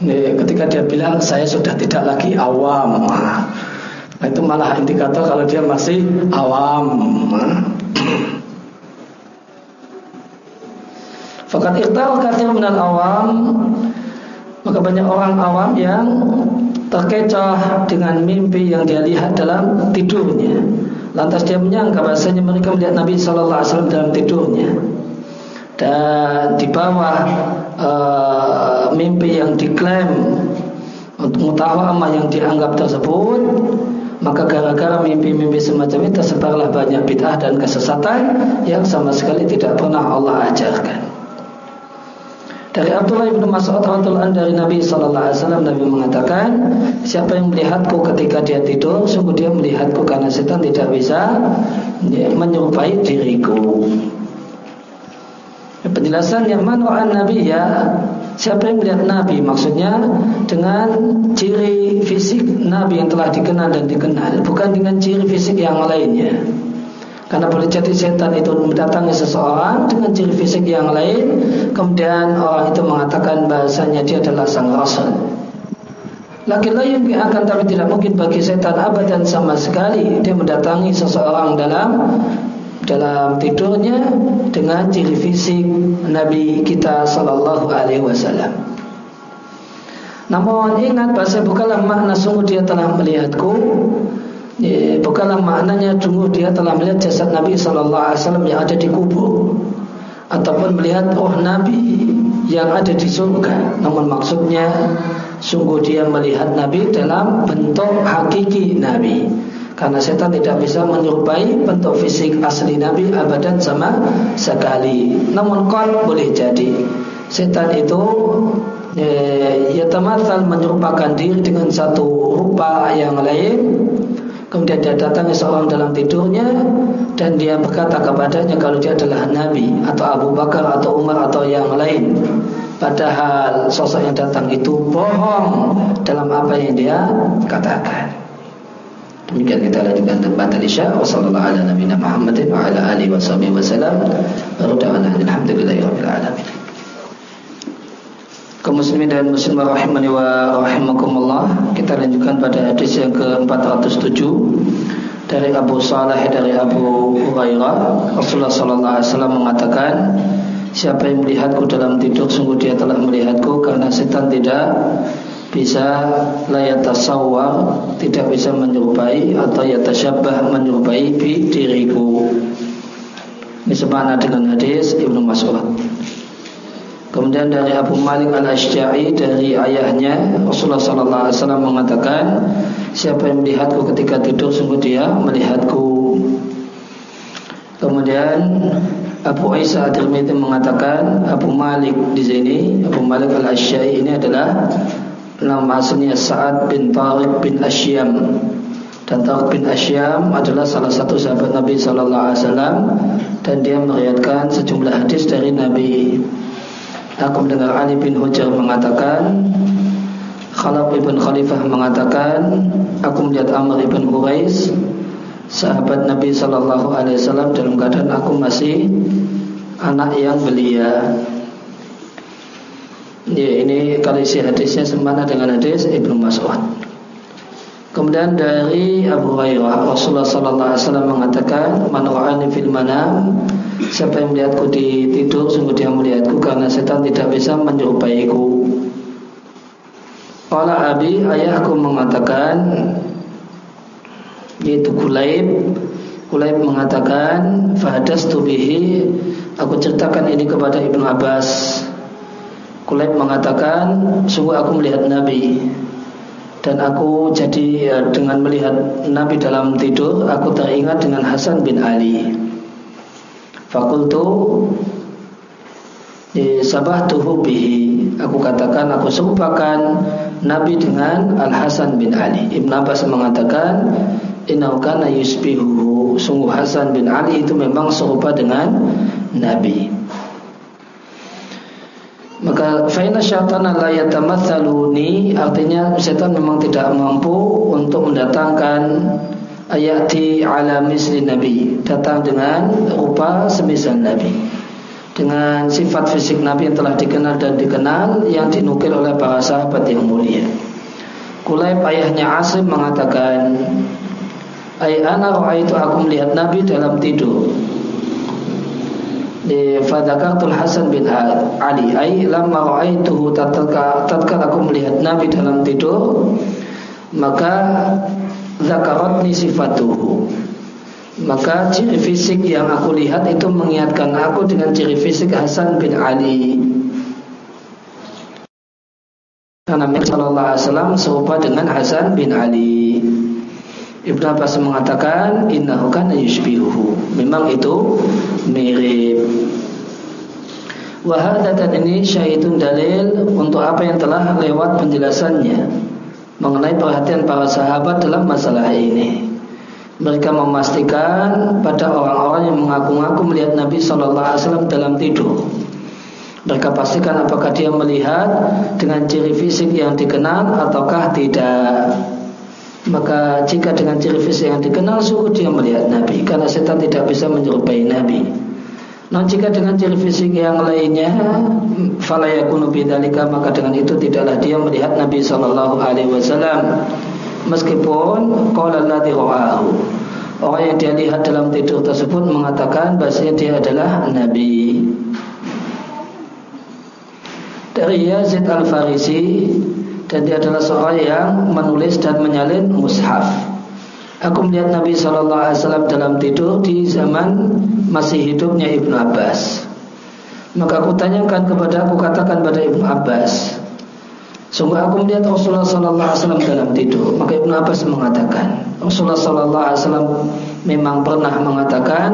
Ya, ketika dia bilang saya sudah tidak lagi awam. Nah, itu malah indikator kalau dia masih awam. <clears throat> Fakat ikhtar kathir minal awam Maka banyak orang awam yang terkecoh dengan mimpi yang dia lihat dalam tidurnya Lantas dia menyangka bahasanya mereka melihat Nabi SAW dalam tidurnya Dan di bawah uh, mimpi yang diklaim Untuk mutawamah yang dianggap tersebut maka gara-gara mimpi-mimpi semacam itu tersebarlah banyak bid'ah dan kesesatan yang sama sekali tidak pernah Allah ajarkan. Dari Abdullah bin Mas'ud radhiyallahu dari Nabi sallallahu alaihi wasallam Nabi mengatakan, siapa yang melihatku ketika dia tidur, sungguh dia melihatku karena setan tidak bisa menyerupai diriku. Penjelasan yang mana Nabi ya Siapa yang melihat Nabi Maksudnya dengan ciri fisik Nabi yang telah dikenal dan dikenal Bukan dengan ciri fisik yang lainnya karena boleh jadi setan itu mendatangi seseorang dengan ciri fisik yang lain, kemudian orang itu mengatakan bahasanya dia adalah sang rasul. Laki lain akan tapi tidak mungkin bagi setan abadan sama sekali dia mendatangi seseorang dalam dalam tidurnya dengan ciri fisik Nabi kita Sallallahu Alaihi Wasallam. Namun ingat bahasa bukanlah makna sungguh dia telah melihatku ya, bukanlah maknanya sungguh dia telah melihat jasad Nabi Sallallahu Alaihi Wasallam yang ada di kubur ataupun melihat oh Nabi yang ada di surga. Namun maksudnya sungguh dia melihat Nabi dalam bentuk hakiki Nabi. Karena setan tidak bisa menyerupai bentuk fisik asli Nabi abadan sama sekali. Namun kon boleh jadi setan itu ya, ya menyerupakan diri dengan satu rupa yang lain Kemudian dia datang seorang dalam tidurnya dan dia berkata kepadanya kalau dia adalah Nabi atau Abu Bakar atau Umar atau yang lain. Padahal sosok yang datang itu bohong dalam apa yang dia katakan. Demikian kita lanjutkan tempat Isya wa sallallahu ala nabiyina Muhammadin wa ala alihi wa sahbihi wa. Alhamdulillahi alamin kaum muslimin dan muslimah rahimani wa rahimakumullah. Kita lanjutkan pada hadis yang ke-407 dari Abu Saleh dari Abu Hurairah. Rasulullah sallallahu alaihi wasallam mengatakan, siapa yang melihatku dalam tidur sungguh dia telah melihatku karena setan tidak bisa layatasawwar, tidak bisa menyerupai atau yatasyabah menyerupai diriku. Ini sebana dengan hadis Ibnu Mas'ud. Kemudian dari Abu Malik al Ashja'i dari ayahnya Rasulullah Sallallahu Alaihi Wasallam mengatakan, siapa yang melihatku ketika tidur sungguh dia melihatku. Kemudian Abu Isa At-Tirmidzi mengatakan Abu Malik di sini Abu Malik al Ashja'i ini adalah nama aslinya Sa'ad bin Tariq bin Ashyam dan Tariq bin Ashyam adalah salah satu sahabat Nabi Sallallahu Alaihi Wasallam dan dia meriwayatkan sejumlah hadis dari Nabi. Aku mendengar Ali bin Hujar mengatakan Khalaf ibn Khalifah mengatakan Aku melihat Amr ibn Hurais Sahabat Nabi Sallallahu Alaihi Wasallam dalam keadaan aku masih anak yang belia Ya, ini kalau isi hadisnya semana dengan hadis Ibnu Mas'ud. Kemudian dari Abu Hurairah Rasulullah sallallahu alaihi wasallam mengatakan, "Man ra'ani fil manam" Siapa yang melihatku di tidur Sungguh dia melihatku karena setan tidak bisa menyerupaiku. Kala abi ayahku mengatakan Yaitu Kulaib Kulaib mengatakan Fahadas tubihi Aku ceritakan ini kepada Ibnu Abbas. Kulaib mengatakan Sungguh aku melihat Nabi Dan aku jadi ya, dengan melihat Nabi dalam tidur Aku teringat dengan Hasan bin Ali. Fakultu tuhu bihi. Aku katakan aku serupakan Nabi dengan Al Hasan bin Ali. Ibn Abbas mengatakan Innahu kana yusbihu Sungguh Hasan bin Ali itu memang serupa dengan Nabi maka faina syaitana la yatamatsaluni artinya setan memang tidak mampu untuk mendatangkan ayati ala misli nabi datang dengan rupa semisal nabi. Dengan sifat fisik nabi yang telah dikenal dan dikenal yang dinukil oleh para sahabat yang mulia. Kulaib ayahnya Asim mengatakan Ay ana itu aku melihat nabi dalam tidur di Fadakartul Hasan bin Ali. Ay lama ra'aituhu tatkala aku melihat nabi dalam tidur maka zakaratni sifatuhu. Maka ciri fisik yang aku lihat itu mengingatkan aku dengan ciri fisik Hasan bin Ali. Karena Nabi Shallallahu Alaihi Wasallam serupa dengan Hasan bin Ali Ibnu Abbas mengatakan innahu kana yushbihuhu memang itu mirip Wahada dan ini syahidun dalil untuk apa yang telah lewat penjelasannya mengenai perhatian para sahabat dalam masalah ini. Mereka memastikan pada orang-orang yang mengaku-ngaku melihat Nabi Wasallam dalam tidur. Mereka pastikan apakah dia melihat dengan ciri fisik yang dikenal ataukah tidak. Maka jika dengan ciri fisik yang dikenal, suruh dia melihat Nabi. Karena setan tidak bisa menyerupai Nabi. Nah jika dengan ciri fisik yang lainnya falayakunu bidzalika maka dengan itu tidaklah dia melihat Nabi sallallahu alaihi wasallam. Meskipun qala alladhi orang yang dia lihat dalam tidur tersebut mengatakan bahasanya dia adalah nabi. Dari Yazid Al-Farisi dan dia adalah seorang yang menulis dan menyalin mushaf Aku melihat Nabi Shallallahu Alaihi Wasallam dalam tidur di zaman masih hidupnya Ibnu Abbas. Maka aku tanyakan kepada aku katakan pada Ibnu Abbas, sungguh aku melihat Rasulullah Shallallahu Alaihi Wasallam dalam tidur. Maka Ibnu Abbas mengatakan, Rasulullah Shallallahu Alaihi Wasallam memang pernah mengatakan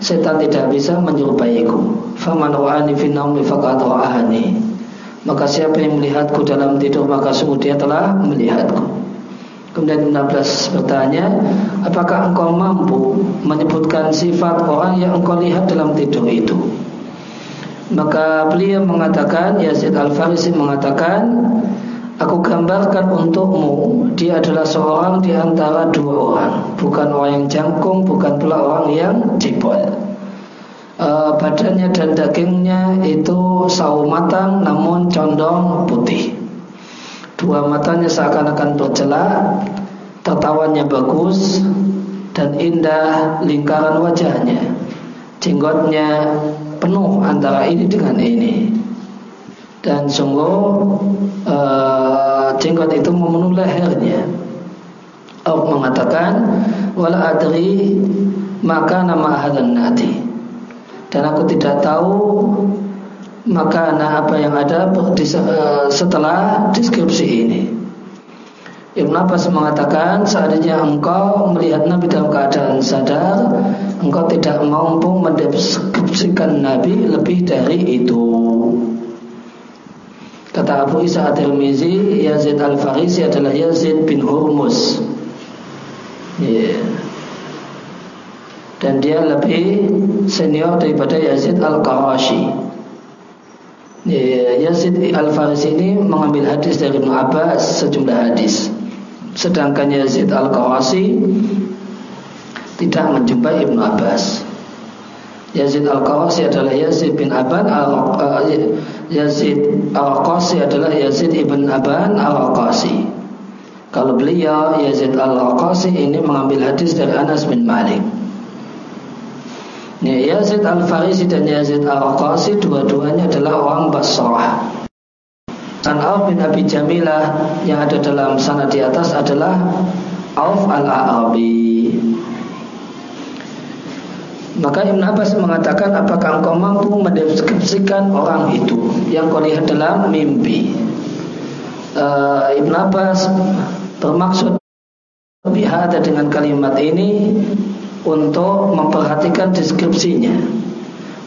setan tidak bisa menyerupaiku. Faman wa'ani fi naumi faqad. Maka siapa yang melihatku dalam tidur maka sungguh dia telah melihatku. Kemudian Ibn Abbas bertanya, apakah engkau mampu menyebutkan sifat orang yang engkau lihat dalam tidur itu? Maka beliau mengatakan, Yazid Al-Farisi mengatakan, Aku gambarkan untukmu Dia adalah seorang di antara dua orang Bukan orang yang jangkung Bukan pula orang yang jebol uh, Badannya dan dagingnya itu sawo matang Namun condong putih. Dua matanya seakan-akan bercelak Tertawanya bagus Dan indah lingkaran wajahnya. Jenggotnya penuh antara ini dengan ini. Dan sungguh uh, Jenggot itu memenuhi lehernya. Allah mengatakan Wala adri Maka nama hadan nati Dan aku tidak tahu maka nah apa yang ada eh, setelah deskripsi ini. Ibn Abbas mengatakan seandainya engkau melihat Nabi dalam keadaan sadar Engkau tidak mampu mendeskripsikan Nabi lebih dari itu Kata Abu Isa At-Tirmizi Yazid Al-Farisi adalah Yazid bin Hurmus yeah. Dan dia lebih senior daripada Yazid Al-Qarashi Yazid Al-Farisi ini mengambil hadis dari Ibn Abbas sejumlah hadis. Sedangkan Yazid Al-Qawasi tidak menjumpai Ibn Abbas. Yazid Al-Qawasi adalah Yazid bin Aban al uh, Yazid Al-Qasi adalah Yazid ibn Aban Al-Qasi. Kalau beliau Yazid Al-Qasi ini mengambil hadis dari Anas bin Malik. Ya, Yazid Al-Farisi dan Yazid Al-Qasi dua-duanya adalah orang Basrah. Dan Auf bin Abi Jamilah yang ada dalam sana di atas adalah Auf Al-Arabi. Maka Ibn Abbas mengatakan apakah engkau mampu mendeskripsikan orang itu yang kau lihat dalam mimpi. Uh, Ibn Abbas bermaksud bihada dengan kalimat ini untuk memperhatikan deskripsinya.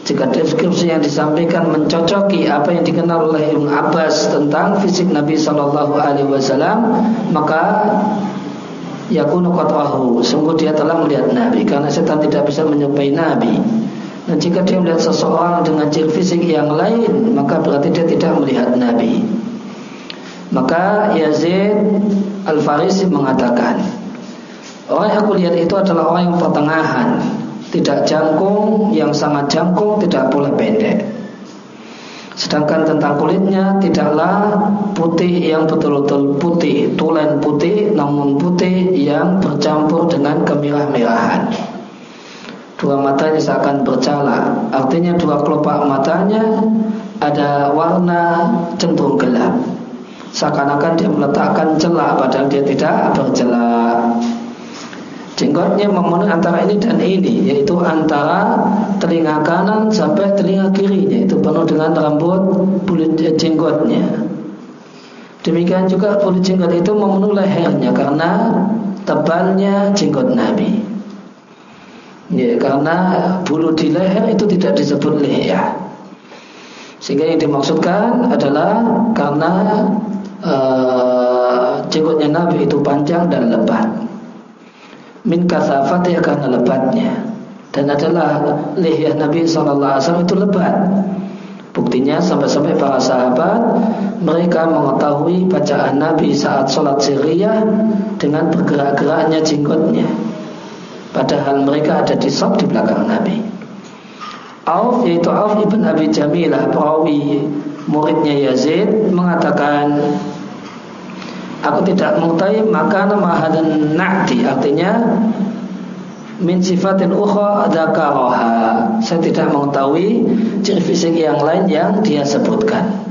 Jika deskripsi yang disampaikan mencocoki apa yang dikenal oleh Ibn Abbas tentang fisik Nabi Shallallahu Alaihi Wasallam, maka yakunu qatrahu sungguh dia telah melihat nabi karena setan tidak bisa menyerupai nabi dan jika dia melihat seseorang dengan ciri fisik yang lain maka berarti dia tidak melihat nabi maka Yazid Al-Farisi mengatakan orang yang aku lihat itu adalah orang yang pertengahan tidak jangkung yang sangat jangkung tidak boleh pendek Sedangkan tentang kulitnya tidaklah putih yang betul-betul putih, tulen putih, namun putih yang bercampur dengan kemerah-merahan. Dua matanya seakan bercala, artinya dua kelopak matanya ada warna cenderung gelap. Seakan-akan dia meletakkan celah padahal dia tidak bercelah. Jenggotnya memenuhi antara ini dan ini Yaitu antara telinga kanan sampai telinga kirinya Itu penuh dengan rambut bulu jenggotnya. Demikian juga bulu jenggot itu memenuhi lehernya Karena tebalnya jenggot Nabi. Ya, karena bulu di leher itu tidak disebut leher. Sehingga yang dimaksudkan adalah karena uh, jenggotnya Nabi itu panjang dan lebat min kasafati karena lebatnya. Dan adalah lihya Nabi SAW itu lebat. Buktinya sampai-sampai para sahabat mereka mengetahui bacaan Nabi saat sholat siriyah dengan bergerak-geraknya jenggotnya. Padahal mereka ada di sop di belakang Nabi. Auf yaitu Auf ibn Abi Jamilah perawi muridnya Yazid mengatakan Aku tidak mengetahui maka nama hadan na'ti artinya min sifatin ukha dzakaraha. Saya tidak mengetahui ciri fisik yang lain yang dia sebutkan.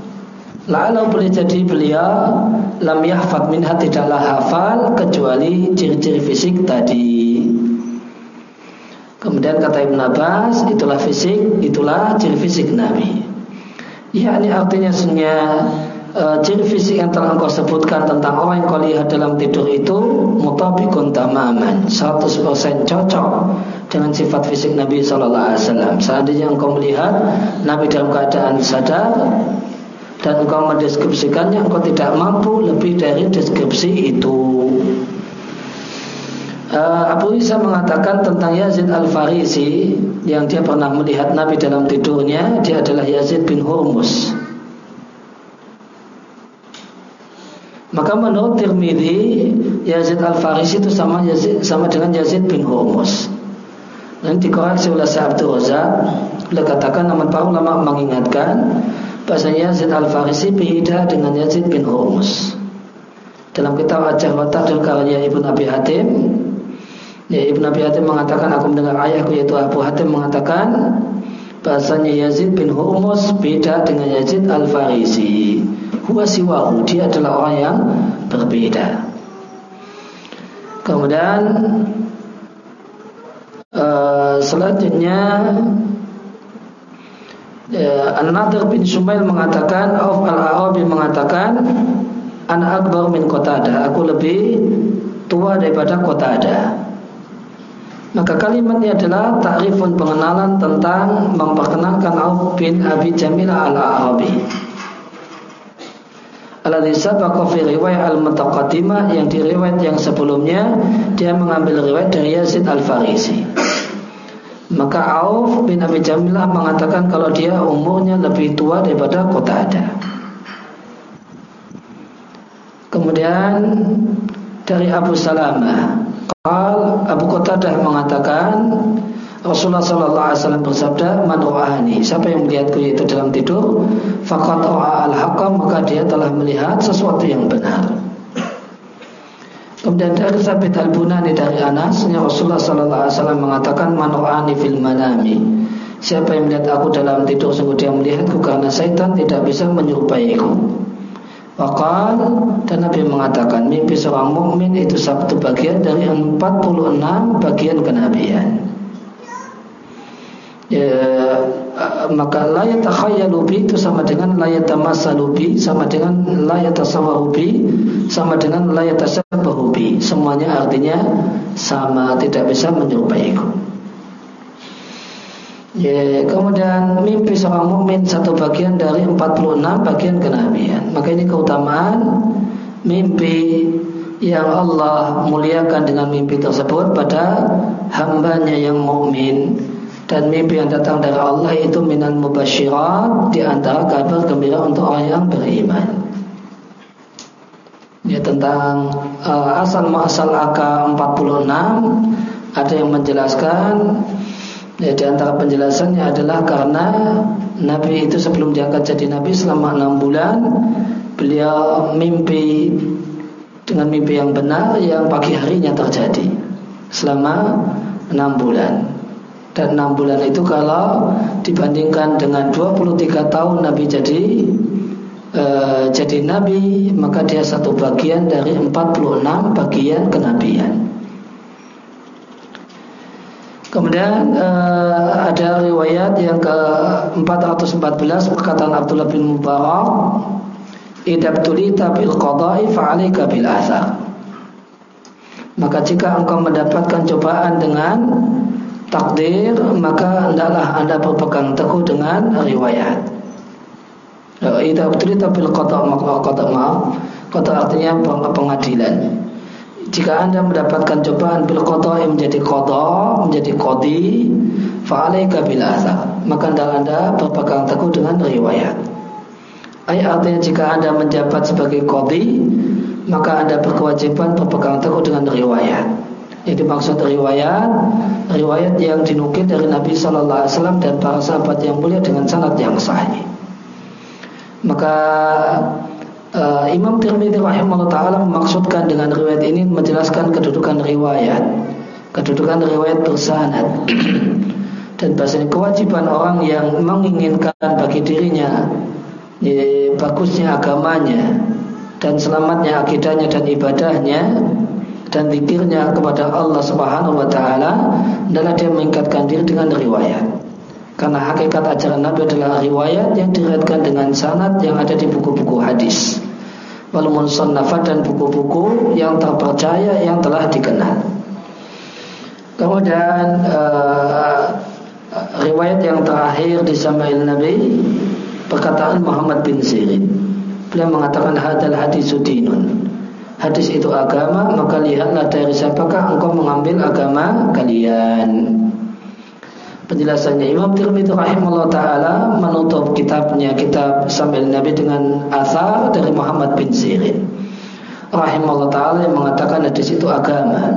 Lalu boleh jadi beliau lam yahfad minha tidaklah hafal kecuali ciri-ciri fisik tadi. Kemudian kata Ibn Abbas, itulah fisik, itulah ciri fisik Nabi. Ya, ini artinya sebenarnya uh, fisik yang telah engkau sebutkan tentang orang yang kau lihat dalam tidur itu mutabikun tamaman 100% cocok dengan sifat fisik Nabi Shallallahu Alaihi Wasallam. Seandainya engkau melihat Nabi dalam keadaan sadar dan engkau mendeskripsikannya, engkau tidak mampu lebih dari deskripsi itu. Uh, Abu Isa mengatakan tentang Yazid Al-Farisi yang dia pernah melihat Nabi dalam tidurnya, dia adalah Yazid bin Hurmus. Maka menurut Tirmidzi Yazid Al-Farisi itu sama Yazid, sama dengan Yazid bin Hurmus. Nanti dikoreksi oleh Syekh Abdul Razak Beliau katakan nama para ulama mengingatkan bahasa Yazid Al-Farisi beda dengan Yazid bin Hurmus. Dalam kitab Ajah Watak dan karya Ibn Abi Hatim ya, Ibn Abi Hatim mengatakan aku mendengar ayahku yaitu Abu Hatim mengatakan bahasanya Yazid bin Hurmus beda dengan Yazid Al-Farisi huwa siwahu dia adalah orang yang berbeda. Kemudian uh, selanjutnya uh, An-Nadir bin Sumail mengatakan Auf al-Arabi mengatakan Anak akbar min Qatada Aku lebih tua daripada Qatada maka kalimat ini adalah takrifun pengenalan tentang memperkenalkan Auf bin Abi Jamil al-Arabi Alladhi sabaqa fi riwayat al-mutaqaddimah yang di riwayat yang sebelumnya dia mengambil riwayat dari Yazid al-Farisi. Maka Auf bin Abi Jamilah mengatakan kalau dia umurnya lebih tua daripada kota ada. Kemudian dari Abu Salamah, Abu Qatadah mengatakan Rasulullah Sallallahu Alaihi Wasallam bersabda, "Man siapa yang melihatku itu dalam tidur, fakat al hakam maka dia telah melihat sesuatu yang benar." Kemudian dari Sabit al Bunani dari Anas, Rasulullah Sallallahu Alaihi Wasallam mengatakan, "Man fil manami." Siapa yang melihat aku dalam tidur sungguh dia melihatku karena syaitan tidak bisa menyerupaiku. Wakal dan Nabi mengatakan mimpi seorang mukmin itu satu bagian dari 46 bagian kenabian. Ya, maka layat takhayyalu itu sama dengan layat tamassalu sama dengan layat tasawwaru sama dengan layat tasabbahu Semuanya artinya sama tidak bisa menyerupaiku. Ya, kemudian mimpi seorang mukmin satu bagian dari 46 bagian kenabian. Maka ini keutamaan mimpi yang Allah muliakan dengan mimpi tersebut pada hambanya yang mukmin dan mimpi yang datang dari Allah itu minan mubasyirat di antara kabar gembira untuk orang yang beriman. Ya tentang uh, asal muasal AK 46 ada yang menjelaskan Ya, di antara penjelasannya adalah karena Nabi itu sebelum diangkat jadi Nabi selama enam bulan beliau mimpi dengan mimpi yang benar yang pagi harinya terjadi selama enam bulan dan enam bulan itu kalau dibandingkan dengan 23 tahun Nabi jadi uh, jadi Nabi maka dia satu bagian dari 46 bagian kenabian Kemudian uh, ada riwayat yang ke 414 perkataan Abdullah bin Mubarak, "Idab tulita bil qada'i fa'alika bil athar." Maka jika engkau mendapatkan cobaan dengan takdir, maka hendaklah Anda berpegang teguh dengan riwayat. Idab tulita bil qada' maka qada' maaf, qada' artinya pengadilan. Jika anda mendapatkan cobaan bil yang menjadi kodo, menjadi kodi, fa'alaika bil Maka anda, anda berpegang teguh dengan riwayat. Ayat artinya jika anda menjabat sebagai kodi, maka anda berkewajiban berpegang teguh dengan riwayat. Itu maksud riwayat, riwayat yang dinukil dari Nabi Shallallahu Alaihi Wasallam dan para sahabat yang mulia dengan sanad yang sahih. Maka uh, Imam Tirmidzi rahimahullah taala memaksudkan dengan riwayat ini menjelaskan kedudukan riwayat, kedudukan riwayat bersanad. <clears throat> Dan bahasanya kewajiban orang yang menginginkan bagi dirinya ya, bagusnya agamanya dan selamatnya akidahnya dan ibadahnya dan zikirnya kepada Allah Subhanahu wa taala adalah dia meningkatkan diri dengan riwayat. Karena hakikat ajaran Nabi adalah riwayat yang diriwayatkan dengan sanad yang ada di buku-buku hadis. Walaupun musannafat dan buku-buku yang terpercaya yang telah dikenal. Kemudian uh, riwayat yang terakhir di Samail Nabi perkataan Muhammad bin Sirin. Beliau mengatakan hadal hadis dinun. Hadis itu agama, maka lihatlah dari siapakah engkau mengambil agama kalian penjelasannya Imam Tirmidzi rahimahullah taala menutup kitabnya kitab Sambil Nabi dengan asar dari Muhammad bin Sirin rahimahullah taala yang mengatakan hadis itu agama.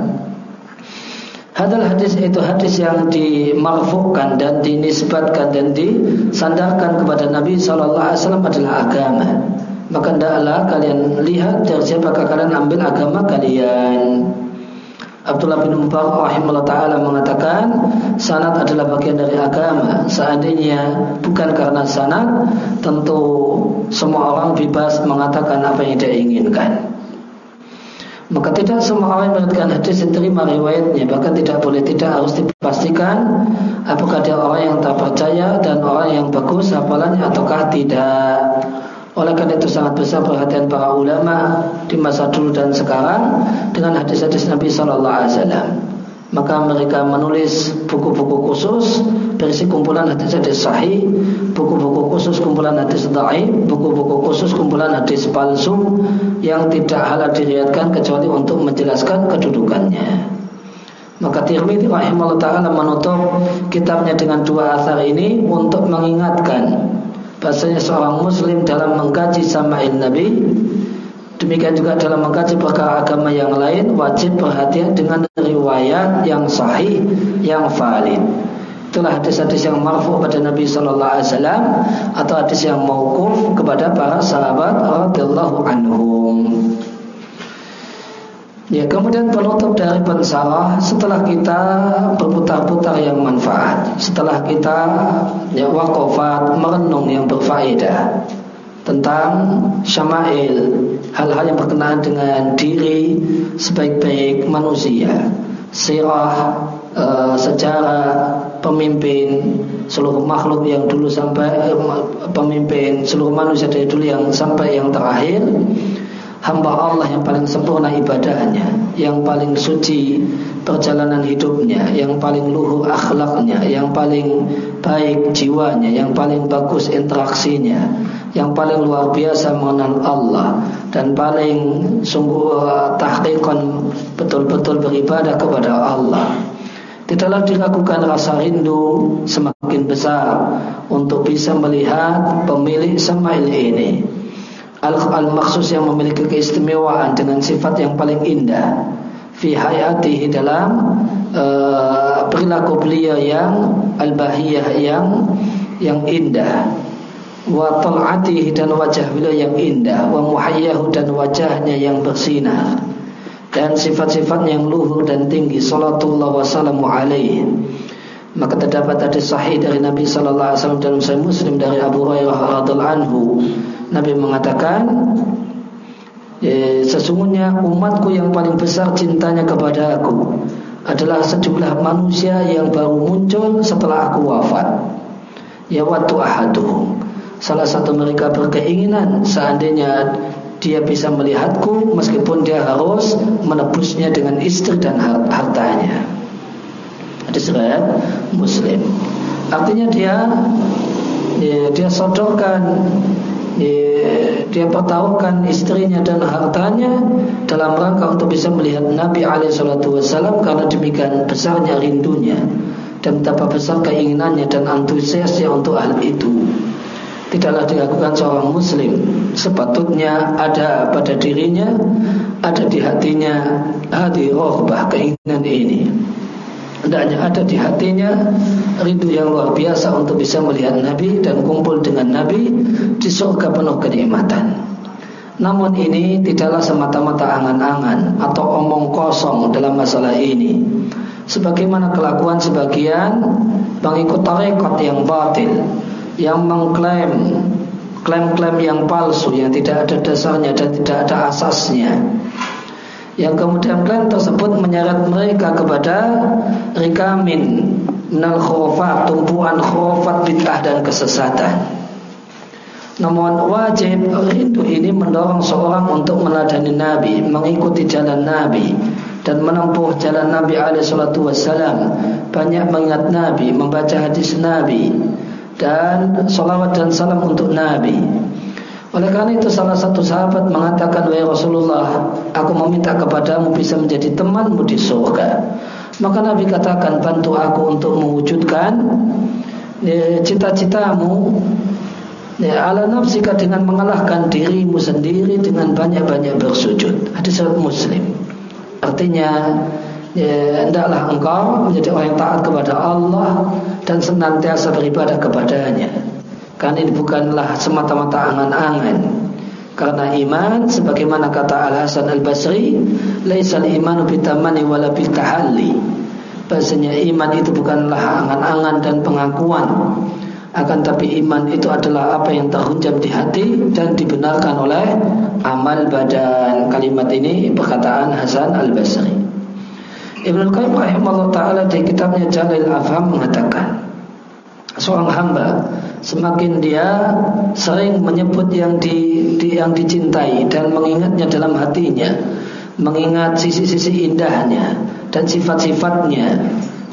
Hadal hadis itu hadis yang dimarfukan dan dinisbatkan dan disandarkan kepada Nabi Wasallam adalah agama. Maka hendaklah kalian lihat dari siapakah kalian ambil agama kalian. Abdullah bin Mubarak rahimahullah taala mengatakan sanad adalah bagian dari agama. Seandainya bukan karena sanad, tentu semua orang bebas mengatakan apa yang dia inginkan. Maka tidak semua orang yang meriwayatkan hadis diterima riwayatnya Bahkan tidak boleh tidak harus dipastikan Apakah dia orang yang tak percaya Dan orang yang bagus hafalannya ataukah tidak oleh karena itu sangat besar perhatian para ulama di masa dulu dan sekarang dengan hadis-hadis Nabi Shallallahu Alaihi Wasallam. Maka mereka menulis buku-buku khusus berisi kumpulan hadis-hadis sahih, buku-buku khusus kumpulan hadis dhaif, buku-buku khusus kumpulan hadis palsu yang tidak halal diriatkan kecuali untuk menjelaskan kedudukannya. Maka Tirmidzi rahimahullah taala menutup kitabnya dengan dua asar ini untuk mengingatkan bahasanya seorang muslim dalam mengkaji sama'in Nabi demikian juga dalam mengkaji perkara agama yang lain wajib perhatian dengan riwayat yang sahih yang valid Itulah hadis-hadis yang marfu pada Nabi Sallallahu Alaihi Wasallam atau hadis yang mauquf kepada para sahabat radhiyallahu anhum. Ya kemudian penutup dari pensarah setelah kita berputar-putar yang manfaat, setelah kita ya wakofat merenung yang berfaedah tentang syama'il, hal-hal yang berkenaan dengan diri sebaik-baik manusia, sirah, e, sejarah pemimpin seluruh makhluk yang dulu sampai pemimpin seluruh manusia dari dulu yang sampai yang terakhir hamba Allah yang paling sempurna ibadahnya yang paling suci perjalanan hidupnya yang paling luhur akhlaknya yang paling baik jiwanya yang paling bagus interaksinya yang paling luar biasa mengenal Allah dan paling sungguh tahqiqan betul-betul beribadah kepada Allah Tidaklah diragukan rasa rindu semakin besar untuk bisa melihat pemilik Samail ini. Al-Maksus yang memiliki keistimewaan dengan sifat yang paling indah fi hayatihi dalam uh, perilaku beliau yang al-bahiyah yang yang indah. Wa tal'atihi dan wajah beliau yang indah. Wa muhayyahu dan wajahnya yang bersinar. Dan sifat-sifat yang luhur dan tinggi. Salatullah wassalamu alaihi maka terdapat hadis sahih dari Nabi sallallahu alaihi wasallam dalam Sahih Muslim dari Abu Hurairah radhiallahu anhu. Nabi mengatakan e, sesungguhnya umatku yang paling besar cintanya kepada aku adalah sejumlah manusia yang baru muncul setelah aku wafat. Ya waktu ahadu salah satu mereka berkeinginan seandainya dia bisa melihatku meskipun dia harus menebusnya dengan istri dan hartanya. Hadis riwayat Muslim. Artinya dia ya, dia sodorkan ya, dia pertaruhkan istrinya dan hartanya dalam rangka untuk bisa melihat Nabi Alaihissalam karena demikian besarnya rindunya dan betapa besar keinginannya dan antusiasnya untuk hal itu. Tidaklah dilakukan seorang muslim. Sepatutnya ada pada dirinya ada di hatinya hati rohbah keinginan ini hendaknya ada di hatinya rindu yang luar biasa untuk bisa melihat Nabi dan kumpul dengan Nabi di surga penuh kenikmatan. Namun ini tidaklah semata-mata angan-angan atau omong kosong dalam masalah ini. Sebagaimana kelakuan sebagian pengikut tarekat yang batil yang mengklaim klaim-klaim yang palsu yang tidak ada dasarnya dan tidak ada asasnya yang kemudian tersebut menyeret mereka kepada rikamin. Minal khurafat tumpuan khurafat bid'ah dan kesesatan. Namun wajib rindu ini mendorong seorang untuk meladani Nabi mengikuti jalan Nabi dan menempuh jalan Nabi alaihi salatu wassalam. Banyak mengingat Nabi membaca hadis Nabi dan salawat dan salam untuk Nabi. Oleh karena itu salah satu sahabat mengatakan Wahai Rasulullah Aku meminta kepadamu bisa menjadi temanmu di surga. Maka Nabi katakan Bantu aku untuk mewujudkan ya, Cita-citamu ya, Ala nafsika dengan mengalahkan dirimu sendiri Dengan banyak-banyak bersujud. Hadis muslim. Artinya ya, hendaklah engkau menjadi orang yang taat kepada Allah dan senantiasa beribadah kepadanya. Karena ini bukanlah semata-mata angan-angan. Karena iman sebagaimana kata Al Hasan Al Basri, laisal imanu bitamani wala bitahalli. Bahasanya iman itu bukanlah angan-angan dan pengakuan akan tapi iman itu adalah apa yang terhunjam di hati dan dibenarkan oleh amal badan. Kalimat ini perkataan Hasan Al Basri. Ibnu Qayyim rahimahullah taala di kitabnya Jalil Afham mengatakan seorang hamba semakin dia sering menyebut yang di, di yang dicintai dan mengingatnya dalam hatinya, mengingat sisi-sisi indahnya dan sifat-sifatnya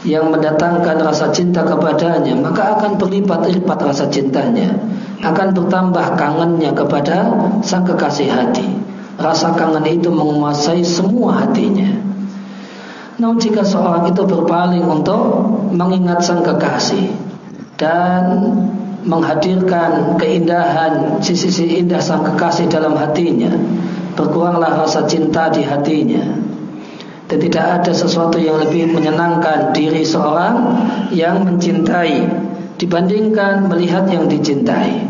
yang mendatangkan rasa cinta kepadanya, maka akan berlipat-lipat rasa cintanya, akan bertambah kangennya kepada sang kekasih hati. Rasa kangen itu menguasai semua hatinya. Namun jika seorang itu berpaling untuk mengingat sang kekasih dan menghadirkan keindahan sisi-sisi indah sang kekasih dalam hatinya, berkuranglah rasa cinta di hatinya. Dan tidak ada sesuatu yang lebih menyenangkan diri seorang yang mencintai dibandingkan melihat yang dicintai.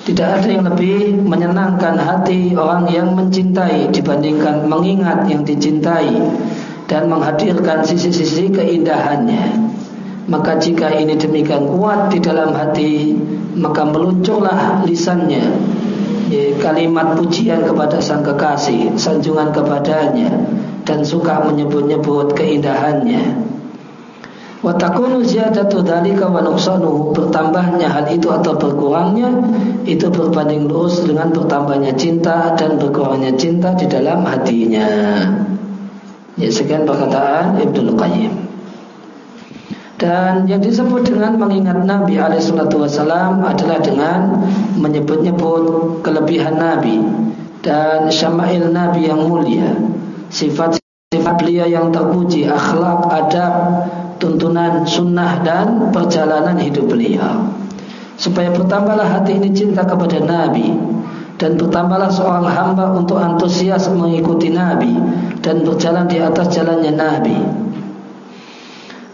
Tidak ada yang lebih menyenangkan hati orang yang mencintai dibandingkan mengingat yang dicintai dan menghadirkan sisi-sisi keindahannya. Maka jika ini demikian kuat di dalam hati, maka meluncurlah lisannya ya, kalimat pujian kepada sang kekasih, sanjungan kepadanya dan suka menyebut-nyebut keindahannya. Wa ziyadatu dzalika wa bertambahnya hal itu atau berkurangnya itu berbanding lurus dengan bertambahnya cinta dan berkurangnya cinta di dalam hatinya. Ya sekian perkataan Ibnu Qayyim. Dan yang disebut dengan mengingat Nabi Alaihissalam adalah dengan menyebut-nyebut kelebihan Nabi dan syama'il Nabi yang mulia, sifat-sifat beliau yang terpuji, akhlak, adab, tuntunan sunnah dan perjalanan hidup beliau. Supaya bertambahlah hati ini cinta kepada Nabi dan bertambahlah seorang hamba untuk antusias mengikuti Nabi dan berjalan di atas jalannya Nabi.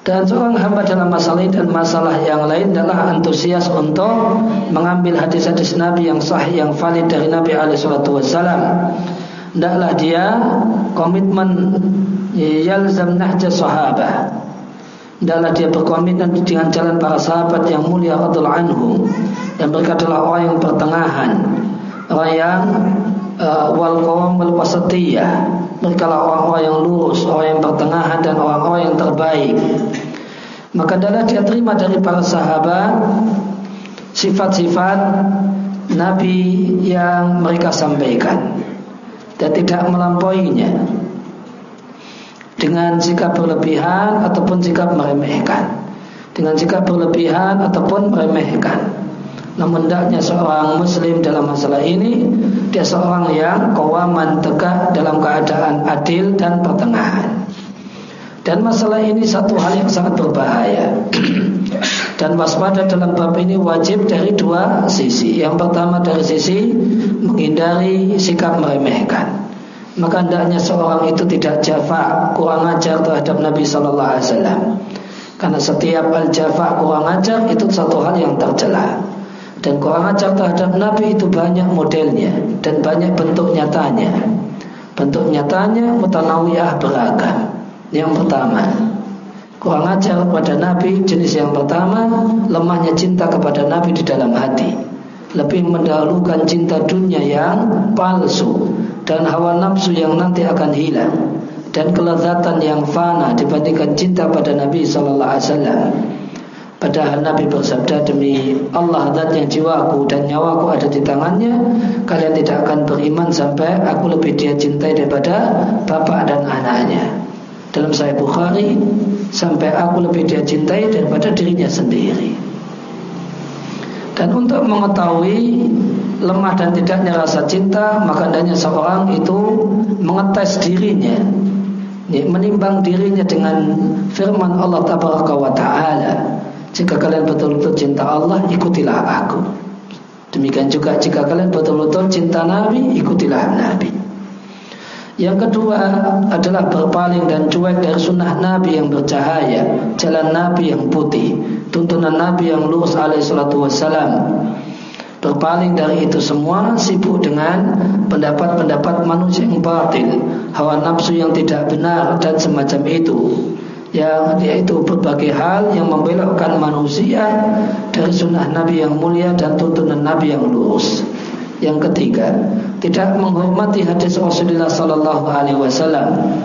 Dan seorang hamba dalam masalah ini dan masalah yang lain adalah antusias untuk mengambil hadis-hadis Nabi yang sahih yang valid dari Nabi wassalam. Hendaklah dia komitmen yalzam nahja sahabah. Hendaklah dia berkomitmen dengan jalan para sahabat yang mulia radhiyallahu anhum dan mereka adalah orang yang pertengahan orang yang uh, wal qawm wal wasatiyah mereka lah orang-orang yang lurus orang yang pertengahan dan orang-orang yang terbaik. Maka adalah dia terima dari para sahabat sifat-sifat Nabi yang mereka sampaikan. Dan tidak melampauinya dengan sikap berlebihan ataupun sikap meremehkan. Dengan sikap berlebihan ataupun meremehkan namun hendaknya seorang muslim dalam masalah ini Dia seorang yang kawaman tegak dalam keadaan adil dan pertengahan. Dan masalah ini satu hal yang sangat berbahaya. <clears throat> Dan waspada dalam bab ini wajib dari dua sisi. Yang pertama dari sisi menghindari sikap meremehkan. Maka hendaknya seorang itu tidak jafa Kurang ajar terhadap Nabi Wasallam. Karena setiap al-jafa kurang ajar itu satu hal yang tercela dan kurang ajar terhadap Nabi itu banyak modelnya dan banyak bentuk nyatanya. Bentuk nyatanya mutanawiyah beragam. Yang pertama, kurang ajar kepada Nabi jenis yang pertama lemahnya cinta kepada Nabi di dalam hati. Lebih mendahulukan cinta dunia yang palsu dan hawa nafsu yang nanti akan hilang dan kelezatan yang fana dibandingkan cinta pada Nabi sallallahu alaihi wasallam. Padahal Nabi bersabda demi Allah zat yang jiwaku dan nyawaku ada di tangannya Kalian tidak akan beriman sampai aku lebih dia cintai daripada bapak dan anaknya. Dalam Sahih Bukhari Sampai aku lebih dia cintai daripada dirinya sendiri. Dan untuk mengetahui lemah dan tidaknya rasa cinta Maka hendaknya seorang itu mengetes dirinya Menimbang dirinya dengan firman Allah Ta'ala jika kalian betul-betul cinta Allah, ikutilah aku. Demikian juga jika kalian betul-betul cinta Nabi, ikutilah Nabi. Yang kedua adalah berpaling dan cuek dari sunnah Nabi yang bercahaya, jalan Nabi yang putih, tuntunan Nabi yang lurus alaihi salatu wassalam. Berpaling dari itu semua, sibuk dengan pendapat-pendapat manusia yang batil, hawa nafsu yang tidak benar dan semacam itu yang yaitu berbagai hal yang membelokkan manusia dari sunnah Nabi yang mulia dan tuntunan Nabi yang lurus. Yang ketiga, tidak menghormati hadis Rasulullah Sallallahu Alaihi Wasallam.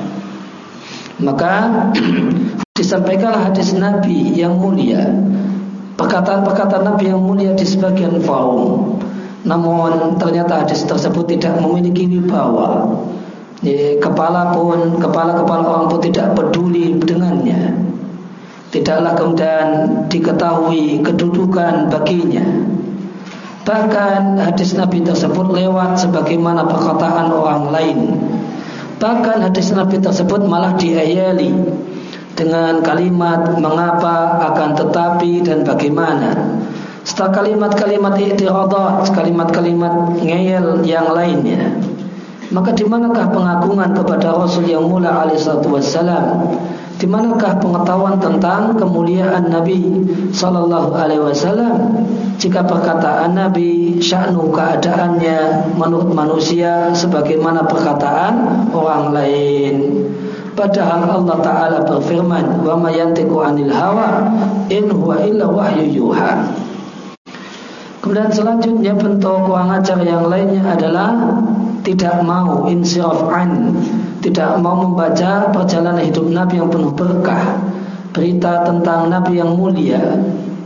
Maka <clears throat> disampaikanlah hadis Nabi yang mulia, perkataan-perkataan Nabi yang mulia di sebagian forum. Namun ternyata hadis tersebut tidak memiliki wibawa kepala pun kepala-kepala orang pun tidak peduli dengannya. Tidaklah kemudian diketahui kedudukan baginya. Bahkan hadis Nabi tersebut lewat sebagaimana perkataan orang lain. Bahkan hadis Nabi tersebut malah diayali dengan kalimat mengapa akan tetapi dan bagaimana. Setelah kalimat-kalimat i'tiradat, kalimat-kalimat ngeyel yang lainnya Maka di manakah pengagungan kepada Rasul yang mula alaihissalatu wassalam? Di manakah pengetahuan tentang kemuliaan Nabi sallallahu alaihi wasallam? Jika perkataan Nabi sya'nu keadaannya menurut manusia sebagaimana perkataan orang lain. Padahal Allah Ta'ala berfirman Wa ma anil hawa In huwa illa wahyu yuha Kemudian selanjutnya bentuk kurang yang lainnya adalah tidak mau insiraf an, tidak mau membaca perjalanan hidup Nabi yang penuh berkah, berita tentang Nabi yang mulia,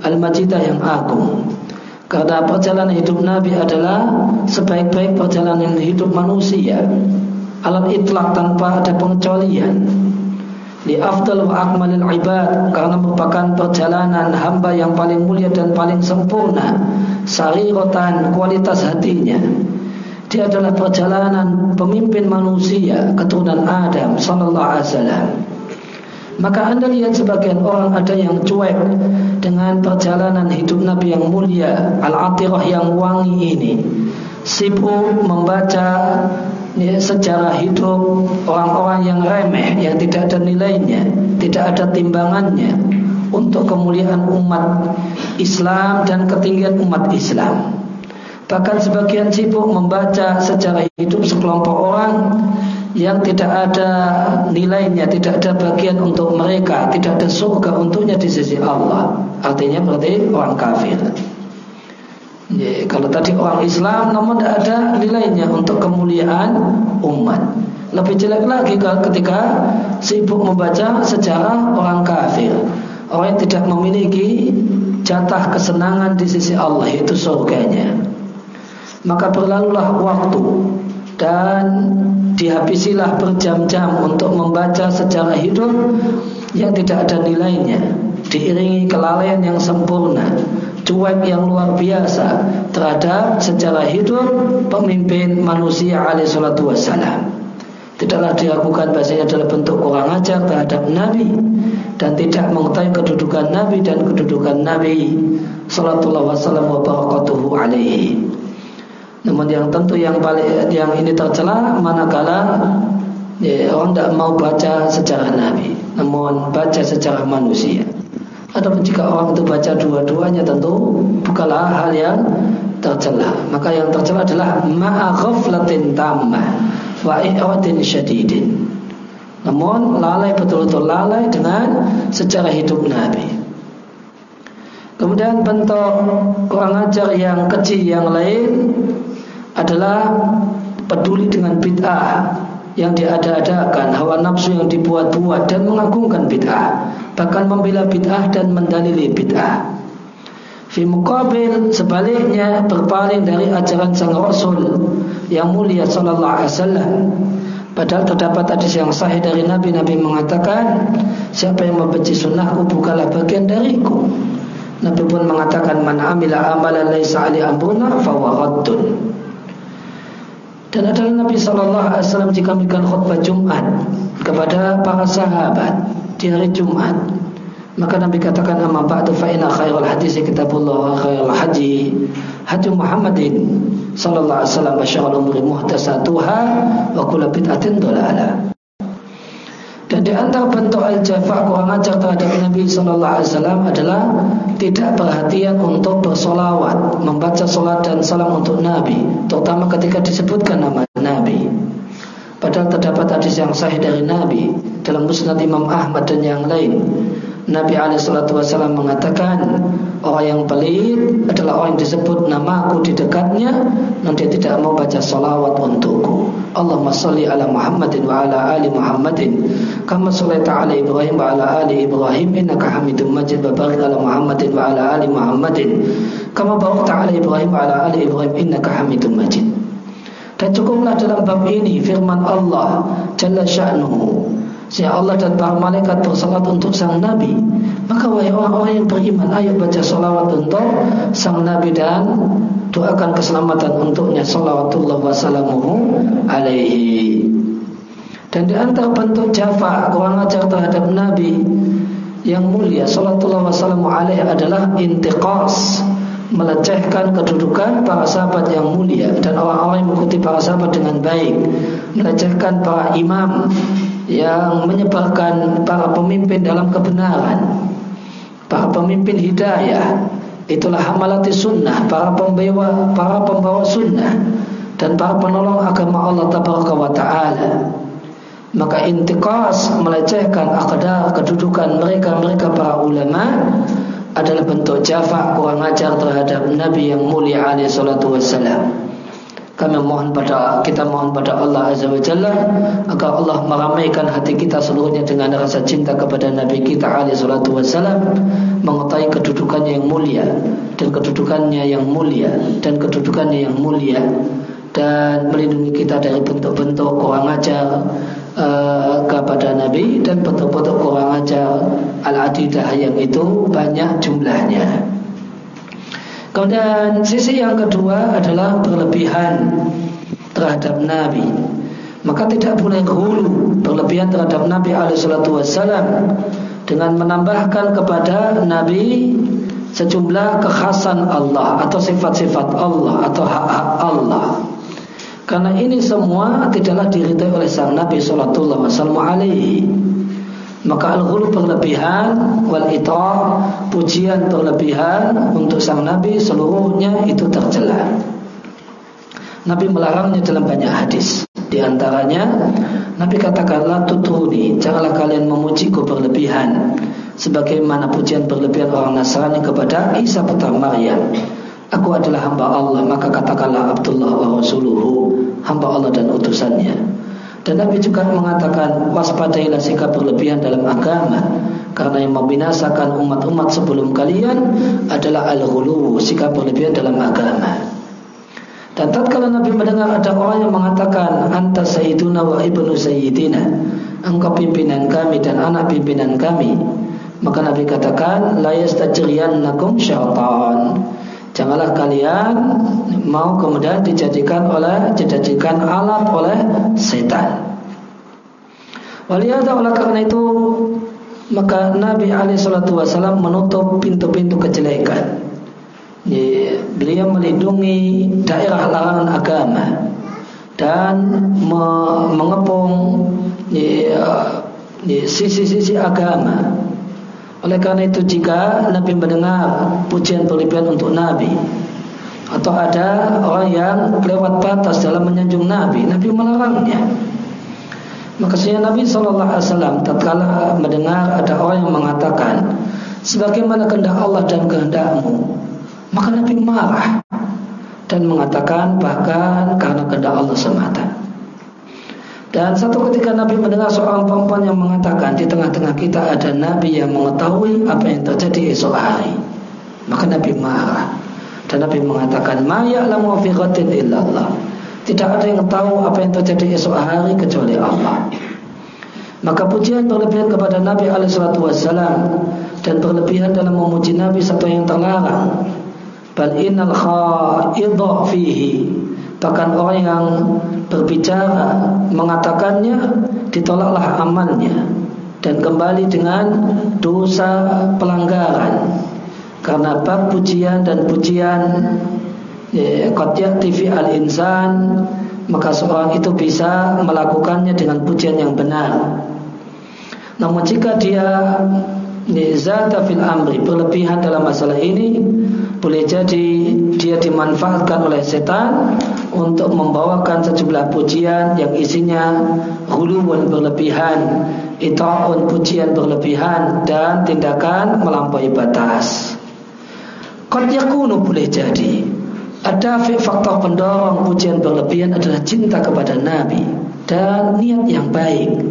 al-majidah yang agung. Karena perjalanan hidup Nabi adalah sebaik-baik perjalanan hidup manusia. Alat itlak tanpa ada pengecualian. Li afdal wa akmalil ibad karena merupakan perjalanan hamba yang paling mulia dan paling sempurna. Sarirotan kualitas hatinya dia adalah perjalanan pemimpin manusia keturunan Adam sallallahu alaihi wasallam. Maka anda lihat sebagian orang ada yang cuek dengan perjalanan hidup Nabi yang mulia Al-Atirah yang wangi ini Sibuk membaca ya, sejarah hidup orang-orang yang remeh Yang tidak ada nilainya Tidak ada timbangannya Untuk kemuliaan umat Islam dan ketinggian umat Islam Bahkan sebagian sibuk membaca sejarah hidup sekelompok orang yang tidak ada nilainya, tidak ada bagian untuk mereka, tidak ada surga untuknya di sisi Allah. Artinya berarti orang kafir. Ya, kalau tadi orang Islam namun tidak ada nilainya untuk kemuliaan umat. Lebih jelek lagi ketika sibuk membaca sejarah orang kafir. Orang yang tidak memiliki jatah kesenangan di sisi Allah itu surganya maka berlalulah waktu. Dan dihabisilah berjam-jam untuk membaca sejarah hidup yang tidak ada nilainya. Diiringi kelalaian yang sempurna cuek yang luar biasa terhadap sejarah hidup pemimpin manusia alaihi salatu wassalam. Tidaklah diragukan bahasanya adalah bentuk kurang ajar terhadap Nabi dan tidak mengetahui kedudukan Nabi dan kedudukan Nabi. Sallallahu wasallam wa barakatuhu alaihi namun yang tentu yang paling yang ini tercela manakala ya, orang tidak mau baca sejarah Nabi, namun baca sejarah manusia. Adapun jika orang itu baca dua-duanya tentu bukanlah hal yang tercela. Maka yang tercela adalah ma'aghaflatin tammah wa i'radin syadidin. Namun lalai betul-betul lalai dengan sejarah hidup Nabi. Kemudian bentuk kurang ajar yang kecil yang lain adalah peduli dengan bid'ah yang diada-adakan, hawa nafsu yang dibuat-buat dan mengagungkan bid'ah, bahkan membela bid'ah dan mendalili bid'ah. Fi muqabil sebaliknya berpaling dari ajaran sang Rasul yang mulia sallallahu alaihi wasallam. Padahal terdapat hadis yang sahih dari Nabi Nabi mengatakan siapa yang membenci sunnahku bukanlah bagian dariku. Nabi pun mengatakan man amila amalan laisa ali amruna fa dan adalah Nabi Shallallahu Alaihi Wasallam jika memberikan khutbah Jumat kepada para sahabat di hari Jumat, maka Nabi katakan amma ba'du fa inna khairul hadis kitabullah wa khairul haji haji Muhammadin sallallahu alaihi wasallam wa syarrul umuri muhtasatuha wa kullu bid'atin dhalalah. Dan di antara bentuk al-jafa kurang ajar terhadap Nabi Sallallahu Alaihi Wasallam adalah tidak perhatian untuk bersolawat, membaca solat dan salam untuk Nabi, terutama ketika disebutkan nama Nabi. Padahal terdapat hadis yang sahih dari Nabi dalam Musnad Imam Ahmad dan yang lain Nabi Alaihissalam mengatakan orang yang pelit adalah orang yang disebut namaku di dekatnya dan dia tidak mau baca salawat untukku. Allahumma salli ala Muhammadin wa ala ali Muhammadin kama sallaita ala Ibrahim wa ala ali Ibrahim innaka Hamidum Majid wa barik ala Muhammadin wa ala ali Muhammadin kama barakta ala Ibrahim wa ala ali Ibrahim innaka Hamidum Majid. Dan cukuplah dalam bab ini firman Allah Jalla sya'nuhu Sehingga Allah dan para malaikat bersalat untuk sang Nabi. Maka wahai orang-orang yang beriman Ayo baca salawat untuk sang Nabi dan Doakan keselamatan untuknya. Salawatullah wassalamuhu alaihi. Dan di antara bentuk jafa Kurang ajar terhadap Nabi Yang mulia Salawatullah wassalamu alaihi adalah intiqas melecehkan kedudukan para sahabat yang mulia. Dan orang-orang yang mengikuti para sahabat dengan baik, melecehkan para imam yang menyebarkan para pemimpin dalam kebenaran, para pemimpin hidayah. Itulah hamalati sunnah, para pembawa para pembawa sunnah dan para penolong agama Allah Tabaraka wa taala. Maka intiqas melecehkan akadar kedudukan mereka-mereka para ulama adalah bentuk jafa kurang ajar terhadap Nabi yang mulia alaihi salatu wassalam. Kami mohon pada kita mohon pada Allah Azza wa Jalla agar Allah meramaikan hati kita seluruhnya dengan rasa cinta kepada Nabi kita alaihi salatu wassalam, mengetahui kedudukannya yang mulia dan kedudukannya yang mulia dan kedudukannya yang mulia dan melindungi kita dari bentuk-bentuk kurang ajar uh, kepada Nabi dan bentuk-bentuk kurang ajar al-adidah yang itu banyak jumlahnya. Kemudian sisi yang kedua adalah berlebihan terhadap Nabi. Maka tidak boleh hulu berlebihan terhadap Nabi alaihissalatu wassalam dengan menambahkan kepada Nabi sejumlah kekhasan Allah atau sifat-sifat Allah atau hak-hak Allah. Karena ini semua tidaklah diridai oleh sang Nabi Sallallahu Alaihi Maka al-ghulu berlebihan wal ita pujian berlebihan untuk sang Nabi seluruhnya itu tercela. Nabi melarangnya dalam banyak hadis. Di antaranya Nabi katakanlah tutruni, janganlah kalian memujiku berlebihan sebagaimana pujian berlebihan orang Nasrani kepada Isa putra Maryam. Aku adalah hamba Allah Maka katakanlah Abdullah wa Rasuluhu Hamba Allah dan utusannya Dan Nabi juga mengatakan Waspadailah sikap berlebihan dalam agama. Karena yang membinasakan umat-umat sebelum kalian Adalah al-ghulu Sikap berlebihan dalam agama. Dan tatkala Nabi mendengar ada orang yang mengatakan Anta sayyiduna wa ibnu sayyidina. Engkau pimpinan kami dan anak pimpinan kami. Maka Nabi katakan La yastajriyannakum syaitan Janganlah kalian mau kemudian dijadikan oleh dijadikan alat oleh setan. Waliyada oleh karena itu maka Nabi Shallallahu Wasallam menutup pintu-pintu kejelekan. Beliau melindungi daerah larangan agama dan me mengepung sisi-sisi agama oleh karena itu jika Nabi mendengar pujian berlebihan untuk Nabi atau ada orang yang lewat batas dalam menyanjung Nabi, Nabi melarangnya. Maka Nabi Shallallahu Alaihi Wasallam tatkala mendengar ada orang yang mengatakan sebagaimana kehendak Allah dan kehendakmu, maka Nabi marah dan mengatakan bahkan karena kehendak Allah semata. Dan satu ketika Nabi mendengar seorang perempuan yang mengatakan di tengah-tengah kita ada Nabi yang mengetahui apa yang terjadi esok hari. Maka Nabi marah. Dan Nabi mengatakan, "Ma ya'lamu fi illallah." Tidak ada yang tahu apa yang terjadi esok hari kecuali Allah. Maka pujian berlebihan kepada Nabi alaihissalatu dan berlebihan dalam memuji Nabi satu yang terlarang. Bal innal fihi Bahkan orang yang berbicara mengatakannya ditolaklah amalnya dan kembali dengan dosa pelanggaran. Karena bab pujian dan pujian ya, qad TV al insan maka seorang itu bisa melakukannya dengan pujian yang benar. Namun jika dia zata fil amri berlebihan dalam masalah ini boleh jadi dia dimanfaatkan oleh setan untuk membawakan sejumlah pujian yang isinya huluun berlebihan ita'un pujian berlebihan dan tindakan melampaui batas Qad yakunu boleh jadi ada faktor pendorong pujian berlebihan adalah cinta kepada Nabi dan niat yang baik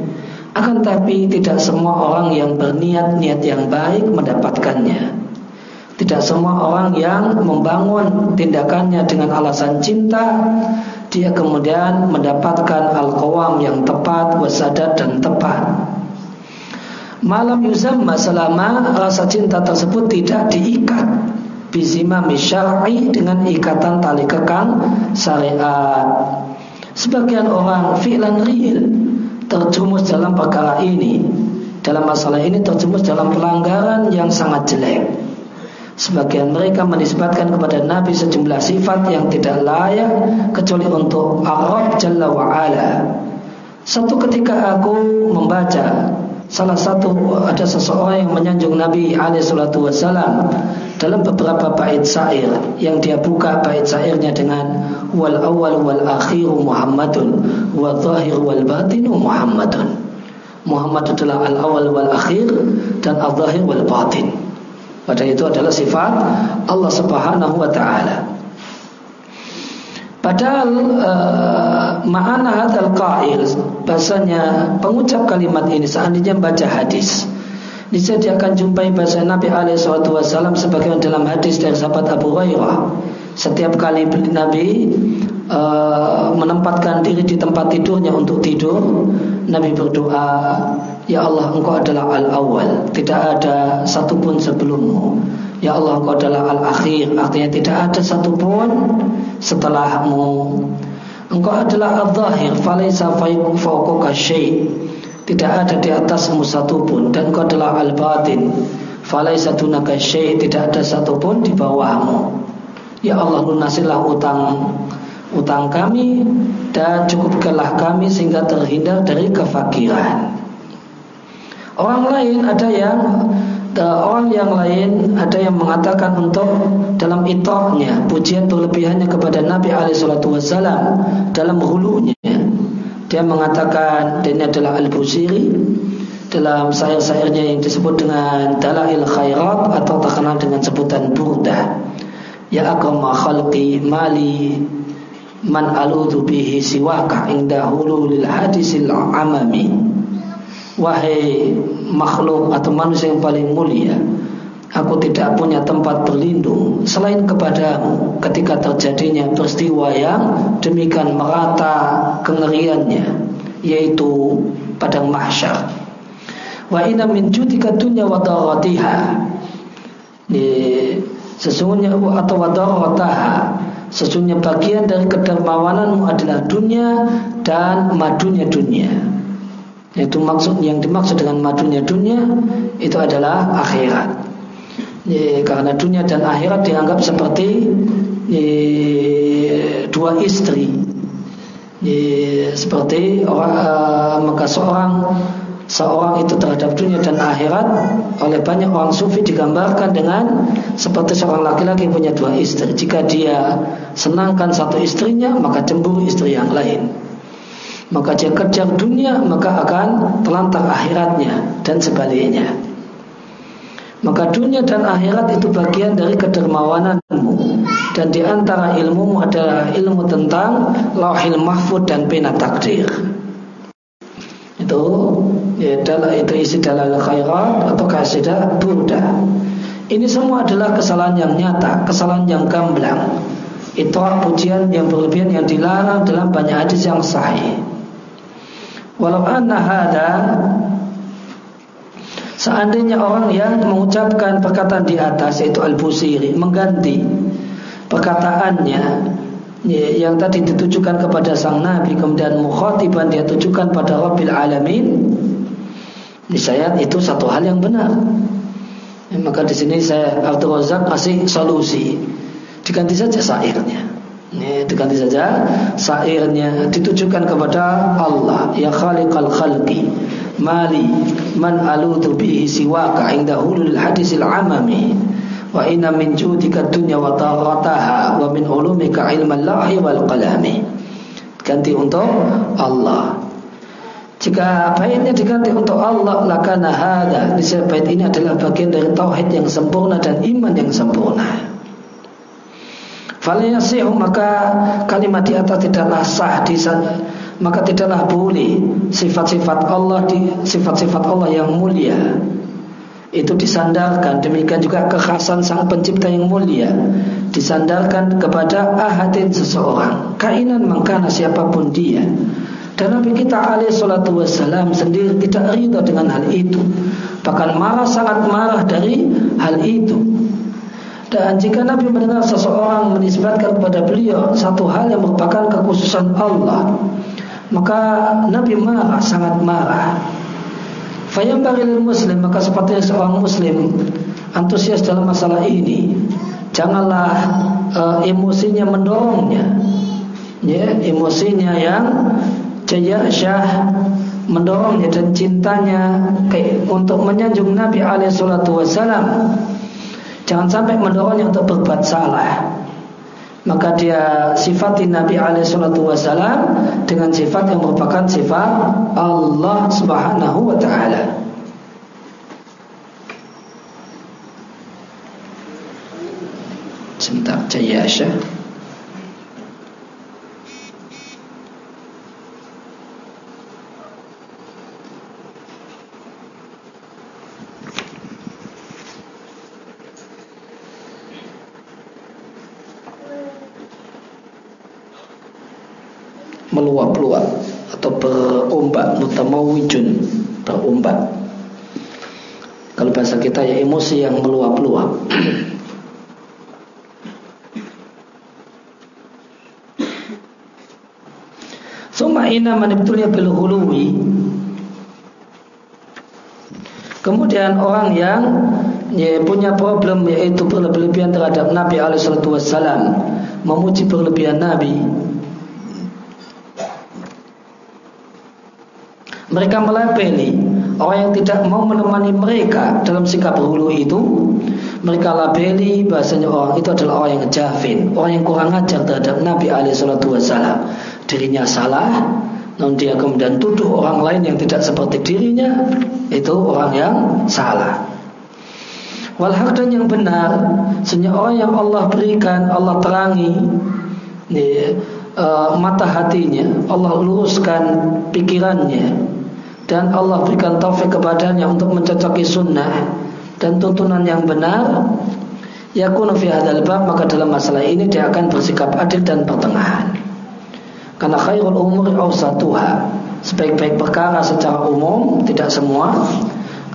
akan tapi tidak semua orang yang berniat niat yang baik mendapatkannya. Tidak semua orang yang membangun tindakannya dengan alasan cinta dia kemudian mendapatkan al-qawam yang tepat, wasadat dan tepat. Malam yuzamma selama rasa cinta tersebut tidak diikat bizima misyar'i dengan ikatan tali kekang syariat. Sebagian orang fi'lan real terjumus dalam perkara ini dalam masalah ini terjumus dalam pelanggaran yang sangat jelek Sebagian mereka menisbatkan kepada Nabi sejumlah sifat yang tidak layak kecuali untuk Arab Jalla wa'ala. Satu ketika aku membaca salah satu ada seseorang yang menyanjung Nabi alaihissalatu wassalam dalam beberapa bait syair yang dia buka bait syairnya dengan wal awal wal akhiru Muhammadun wa zahir wal batinu Muhammadun. Muhammad adalah al awal wal akhir dan al zahir wal batin. Padahal itu adalah sifat Allah Subhanahu wa taala. Padahal uh, ma'ana hadzal qail bahasanya pengucap kalimat ini seandainya baca hadis Niscaya dia akan jumpai bahasa Nabi alaihi wasallam sebagaimana dalam hadis dari sahabat Abu Hurairah. Setiap kali Nabi uh, menempatkan diri di tempat tidurnya untuk tidur, Nabi berdoa, Ya Allah engkau adalah al-awwal. Tidak ada satupun sebelummu. Ya Allah engkau adalah al-akhir. Artinya tidak ada satupun setelahmu. Engkau adalah al-zahir. Falaysa fauquka syai' Tidak ada di atasmu satupun. Dan engkau adalah al-batin. Falaysa dunaka syai' Tidak ada satupun di bawahmu. Ya Allah lunasilah utang utang kami dan cukupkanlah kami sehingga terhindar dari kefakiran. Orang lain ada yang orang yang lain ada yang mengatakan untuk dalam itohnya pujian berlebihannya kepada Nabi Alaihissalam dalam hulunya. Dia mengatakan dan ini adalah al-Busiri dalam syair-syairnya yang disebut dengan Dalail Khairat atau terkenal dengan sebutan Burdah. Ya akrama khalqi mali man aludhu bihi siwaka inda hululil hadisil amami Wahai makhluk atau manusia yang paling mulia Aku tidak punya tempat berlindung Selain kepadamu Ketika terjadinya peristiwa yang Demikian merata kengeriannya Yaitu Padang mahsyar. Wa inna min judika dunya wa daratiha. Sesungguhnya atau wadarataha Sesungguhnya bagian dari kedermawananmu adalah dunia dan madunya dunia itu maksud yang dimaksud dengan madunya dunia itu adalah akhirat. Ya, karena dunia dan akhirat dianggap seperti ya, dua istri. Ya, seperti orang, uh, maka seorang seorang itu terhadap dunia dan akhirat oleh banyak orang sufi digambarkan dengan seperti seorang laki-laki punya dua istri. Jika dia senangkan satu istrinya, maka cemburu istri yang lain maka dia kejar dunia maka akan telantar akhiratnya dan sebaliknya. Maka dunia dan akhirat itu bagian dari kedermawananmu. Dan di antara ilmumu adalah ilmu tentang lauhil mahfud dan pena takdir. Itu ya itu isi dalal khairat atau kasidah burda ini semua adalah kesalahan yang nyata kesalahan yang gamblang. Itu pujian yang berlebihan yang dilarang dalam banyak hadis yang sahih Walau anna hada Seandainya orang yang mengucapkan perkataan di atas Yaitu Al-Busiri Mengganti perkataannya ya, Yang tadi ditujukan kepada sang Nabi Kemudian mukhatiban dia tujukan pada Rabbil Alamin Niscaya itu satu hal yang benar. Ya, Maka di sini saya Abdul Razak kasih solusi. Diganti saja sairnya ini diganti saja. Sairnya ditujukan kepada Allah Ya khaliqal khalqi Mali Man aludu bihi siwaka Inda hulul hadisil amami. Wa inna min judika dunya wa tarataha Wa min ulumika ilman lahi wal qalami. Ganti untuk Allah. Jika baitnya diganti untuk Allah lakana hada Niscaya ini adalah bagian dari tauhid yang sempurna dan iman yang sempurna Falayasihu maka kalimat di atas tidaklah sah di maka tidaklah boleh sifat-sifat Allah di sifat-sifat Allah yang mulia. Itu disandarkan demikian juga kekhasan sang pencipta yang mulia. Disandarkan kepada ahadin seseorang kainan mengkana siapa pun dia. Dan Nabi kita alaih salatu wassalam sendiri tidak ridha dengan hal itu. Bahkan marah sangat marah dari hal itu dan jika Nabi mendengar seseorang menisbatkan kepada beliau satu hal yang merupakan kekhususan Allah, maka Nabi marah, sangat marah. Fayambagil muslim maka seperti seorang muslim antusias dalam masalah ini. Janganlah uh, emosinya mendorongnya. Ya, emosinya yang jaya syah mendorongnya dan cintanya untuk menyanjung Nabi alaihi. Jangan sampai mendorongnya untuk berbuat salah. Maka dia sifati Nabi alaihi salatu wasallam dengan sifat yang merupakan sifat Allah Subhanahu wa taala. Sebentar, meluap-luap atau berombak mutamawijun berombak kalau bahasa kita ya emosi yang meluap-luap. Suma ina manibtulia bil huluwi Kemudian orang yang ya, punya problem yaitu berlebihan terhadap Nabi alaihi memuji berlebihan Nabi Mereka melabeli orang yang tidak mau menemani mereka dalam sikap hulu itu mereka labeli bahasanya orang itu adalah orang yang jafin, orang yang kurang ajar terhadap Nabi alaihissalatu wassalam. Dirinya salah, namun dia kemudian tuduh orang lain yang tidak seperti dirinya itu orang yang salah. Walhaq dan yang benar, senyap orang yang Allah berikan, Allah terangi, ya, uh, mata hatinya, Allah luruskan pikirannya, dan Allah berikan taufik kepadanya untuk mencocoki sunnah dan tuntunan yang benar. Yakunu fi hadzal bab maka dalam masalah ini dia akan bersikap adil dan pertengahan. Karena khairul umuri awsatuha. Sebaik-baik perkara secara umum tidak semua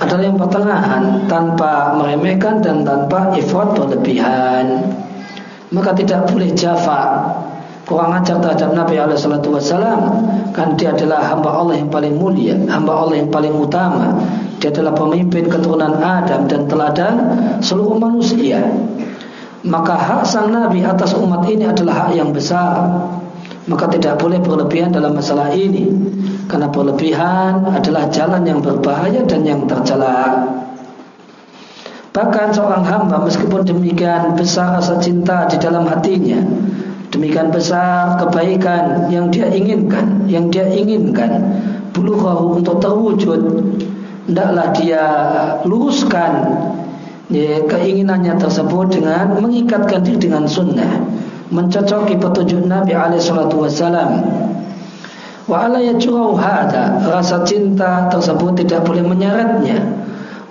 adalah yang pertengahan tanpa meremehkan dan tanpa ifrat berlebihan. Maka tidak boleh jafa kurang ajar terhadap Nabi Alaihissalatu Wassalam. Kan dia adalah hamba Allah yang paling mulia hamba Allah yang paling utama. Dia adalah pemimpin keturunan Adam dan teladan seluruh manusia. Maka hak sang Nabi atas umat ini adalah hak yang besar. Maka tidak boleh berlebihan dalam masalah ini. Karena berlebihan adalah jalan yang berbahaya dan yang tercela. Bahkan seorang hamba meskipun demikian besar rasa cinta di dalam hatinya Demikian besar kebaikan yang dia inginkan, yang dia inginkan bulughahu untuk terwujud. Hendaklah dia luruskan ya, keinginannya tersebut dengan mengikatkan diri dengan sunnah, mencocoki petunjuk Nabi alaihi salatu wasallam. Wa ala hada, rasa cinta tersebut tidak boleh menyeretnya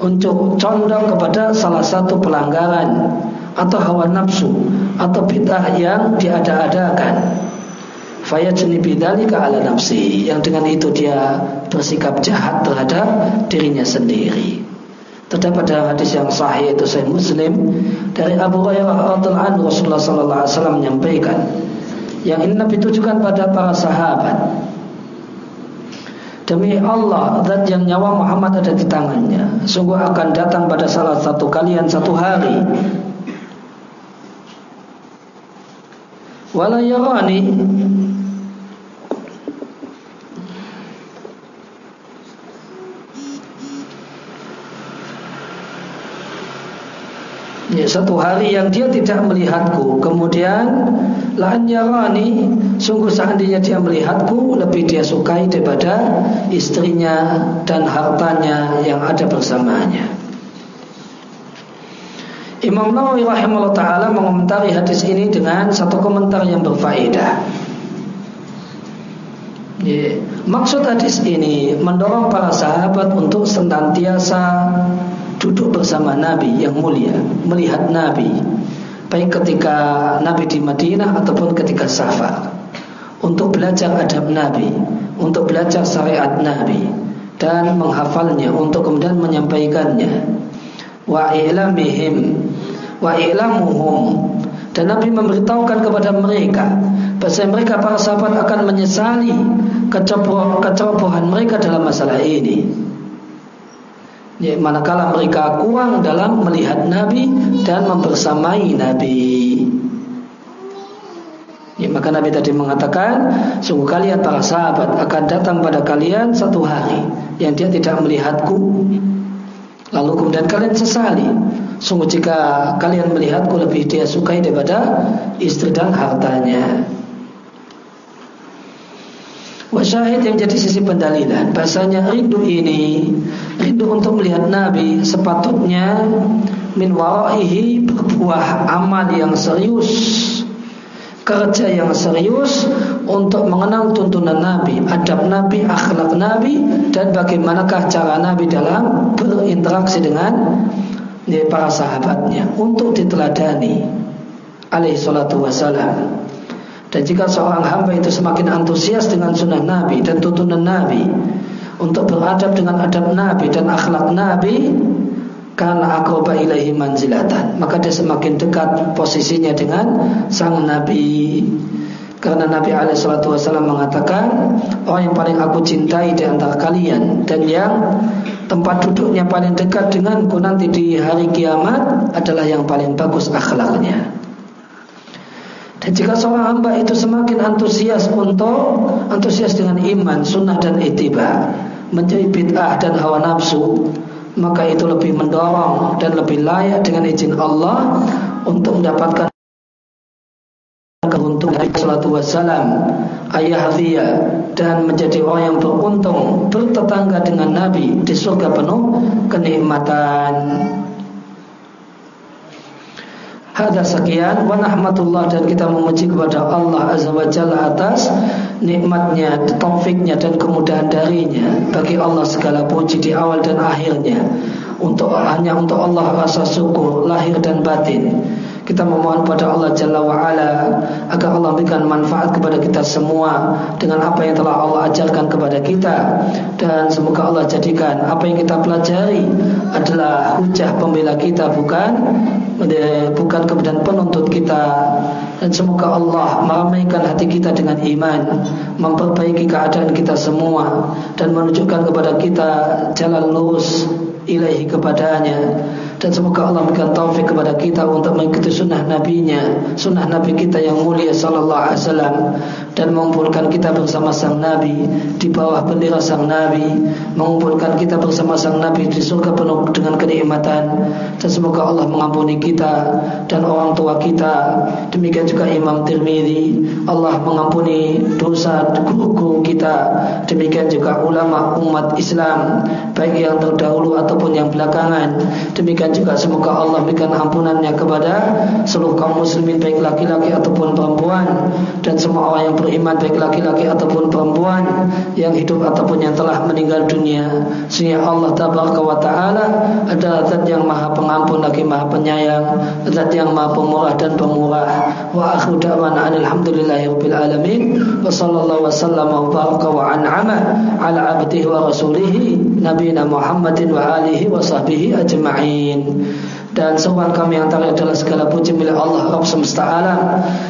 untuk condong kepada salah satu pelanggaran atau hawa nafsu atau bid'ah yang diada-adakan. Fayajni bidzalika ala nafsi yang dengan itu dia bersikap jahat terhadap dirinya sendiri. Terdapat dalam hadis yang sahih itu Sahih Muslim dari Abu Hurairah radhiyallahu anhu Rasulullah sallallahu alaihi wasallam menyampaikan yang ini Nabi tujukan pada para sahabat. Demi Allah, zat yang nyawa Muhammad ada di tangannya, sungguh akan datang pada salah satu kalian satu hari wala yarani. Ya, satu hari yang dia tidak melihatku. Kemudian La'an yarani. Sungguh seandainya dia melihatku Lebih dia sukai daripada Istrinya dan hartanya Yang ada bersamanya Imam Nawawi rahimahullah taala mengomentari hadis ini dengan satu komentar yang berfaedah. Yeah. Maksud hadis ini mendorong para sahabat untuk senantiasa duduk bersama Nabi yang mulia, melihat Nabi, baik ketika Nabi di Madinah ataupun ketika safar, untuk belajar adab Nabi, untuk belajar syariat Nabi dan menghafalnya untuk kemudian menyampaikannya wa ilamihim wa ilamuhum dan Nabi memberitahukan kepada mereka bahwa mereka para sahabat akan menyesali kecerobohan mereka dalam masalah ini ya, manakala mereka kurang dalam melihat Nabi dan membersamai Nabi. Ya, maka Nabi tadi mengatakan, sungguh kalian para sahabat akan datang pada kalian satu hari yang dia tidak melihatku. Lalu kemudian kalian sesali. Sungguh jika kalian melihatku lebih dia sukai daripada istri dan hartanya. Wasyahid yang jadi sisi pendalilan Bahasanya rindu ini Rindu untuk melihat Nabi Sepatutnya Min waraihi berbuah amal yang serius Kerja yang serius Untuk mengenal tuntunan Nabi Adab Nabi, akhlak Nabi Dan bagaimanakah cara Nabi dalam Berinteraksi dengan Para sahabatnya Untuk diteladani Alaihi salatu wassalam. Dan jika seorang hamba itu semakin antusias dengan sunnah Nabi dan tuntunan Nabi untuk beradab dengan adab Nabi dan akhlak Nabi, karena akroba ilahi manzilatan, maka dia semakin dekat posisinya dengan sang Nabi. Karena Nabi Alaihissalam mengatakan orang yang paling aku cintai di antara kalian dan yang tempat duduknya paling dekat denganku nanti di hari kiamat adalah yang paling bagus akhlaknya. Dan jika seorang hamba itu semakin antusias untuk antusias dengan iman, sunnah dan itiba, menjadi bid'ah dan hawa nafsu, maka itu lebih mendorong dan lebih layak dengan izin Allah untuk mendapatkan keuntungan salatu wassalam ayah dia dan menjadi orang yang beruntung bertetangga dengan Nabi di surga penuh kenikmatan Hada sekian wa nahmatullah dan kita memuji kepada Allah Azza wa Jalla atas nikmatnya, taufiknya dan kemudahan darinya. Bagi Allah segala puji di awal dan akhirnya. Untuk hanya untuk Allah rasa syukur lahir dan batin. Kita memohon pada Allah Jalla wa'ala Agar Allah berikan manfaat kepada kita semua Dengan apa yang telah Allah ajarkan kepada kita Dan semoga Allah jadikan Apa yang kita pelajari Adalah hujah pembela kita Bukan bukan kemudian penuntut kita. Dan semoga Allah meramaikan hati kita dengan iman memperbaiki keadaan kita semua dan menunjukkan kepada kita jalan lurus ilahi kepadanya. Dan semoga Allah memberikan taufik kepada kita untuk mengikuti sunnah nabinya sunnah nabi kita yang mulia sallallahu alaihi wasallam dan mengumpulkan kita bersama sang nabi di bawah bendera sang nabi mengumpulkan kita bersama sang nabi di surga penuh dengan kenikmatan. Dan semoga Allah mengampuni kita dan orang tua kita. Demikian juga Imam Tirmidzi Allah mengampuni dosa guru-guru kita. Demikian juga ulama umat Islam baik yang terdahulu ataupun yang belakangan. Demikian juga semoga Allah berikan ampunannya kepada seluruh kaum muslimin baik laki-laki ataupun perempuan. Dan semua orang yang beriman baik laki-laki ataupun perempuan yang hidup ataupun yang telah meninggal dunia. Sehingga Allah tabaraka wa taala adalah zat yang maha pengampun lagi maha penyayang zat yang maha pemurah dan pemurah. Wa akhiru da'wana alhamdulillahi rabbil alamin. Wa sallallahu wa baraka wa an'ama ala abdihi wa rasulihi nabiyina Muhammadin wa alihi wa sahbihi ajma'in dan seruan kami yang terakhir adalah segala puji milik Allah Rabb semesta alam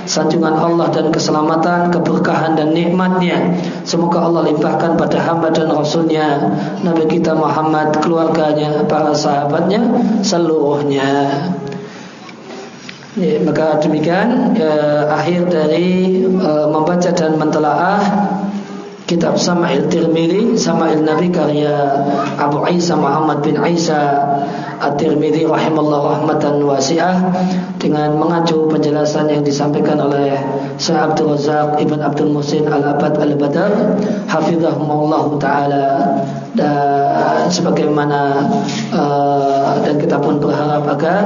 sanjungan Allah dan keselamatan keberkahan dan nikmatnya. Semoga Allah limpahkan pada hamba dan rasulnya Nabi kita Muhammad keluarganya para sahabatnya seluruhnya. Ya, maka demikian ya, akhir dari uh, membaca dan mentelaah kitab Sama'il Tirmidzi Sama'il Nabi karya Abu Isa Muhammad bin Isa At-Tirmidzi rahimallahu rahmatan wasi'ah dengan mengacu penjelasan yang disampaikan oleh Syekh Abdul Razak Ibn Abdul Musin Al-Abad Al-Badar hafizahumullah taala dan sebagaimana uh, dan kita pun berharap agar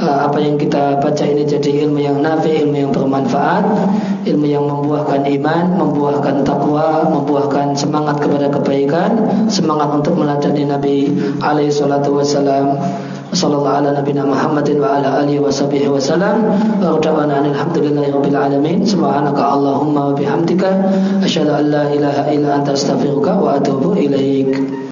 uh, apa yang kita baca ini jadi ilmu yang nafi, ilmu yang bermanfaat, ilmu yang membuahkan iman, membuahkan takwa, membuahkan semangat kepada kebaikan, semangat untuk meladani Nabi alaihi salatu wasalam. Sallallahu ala nabiyina Muhammadin wa ala alihi wa sahbihi wa salam Wa da'wana alhamdulillahi rabbil alamin Subhanaka Allahumma wa bihamdika Asyadu an la ilaha illa anta astaghfiruka wa atubu ilaik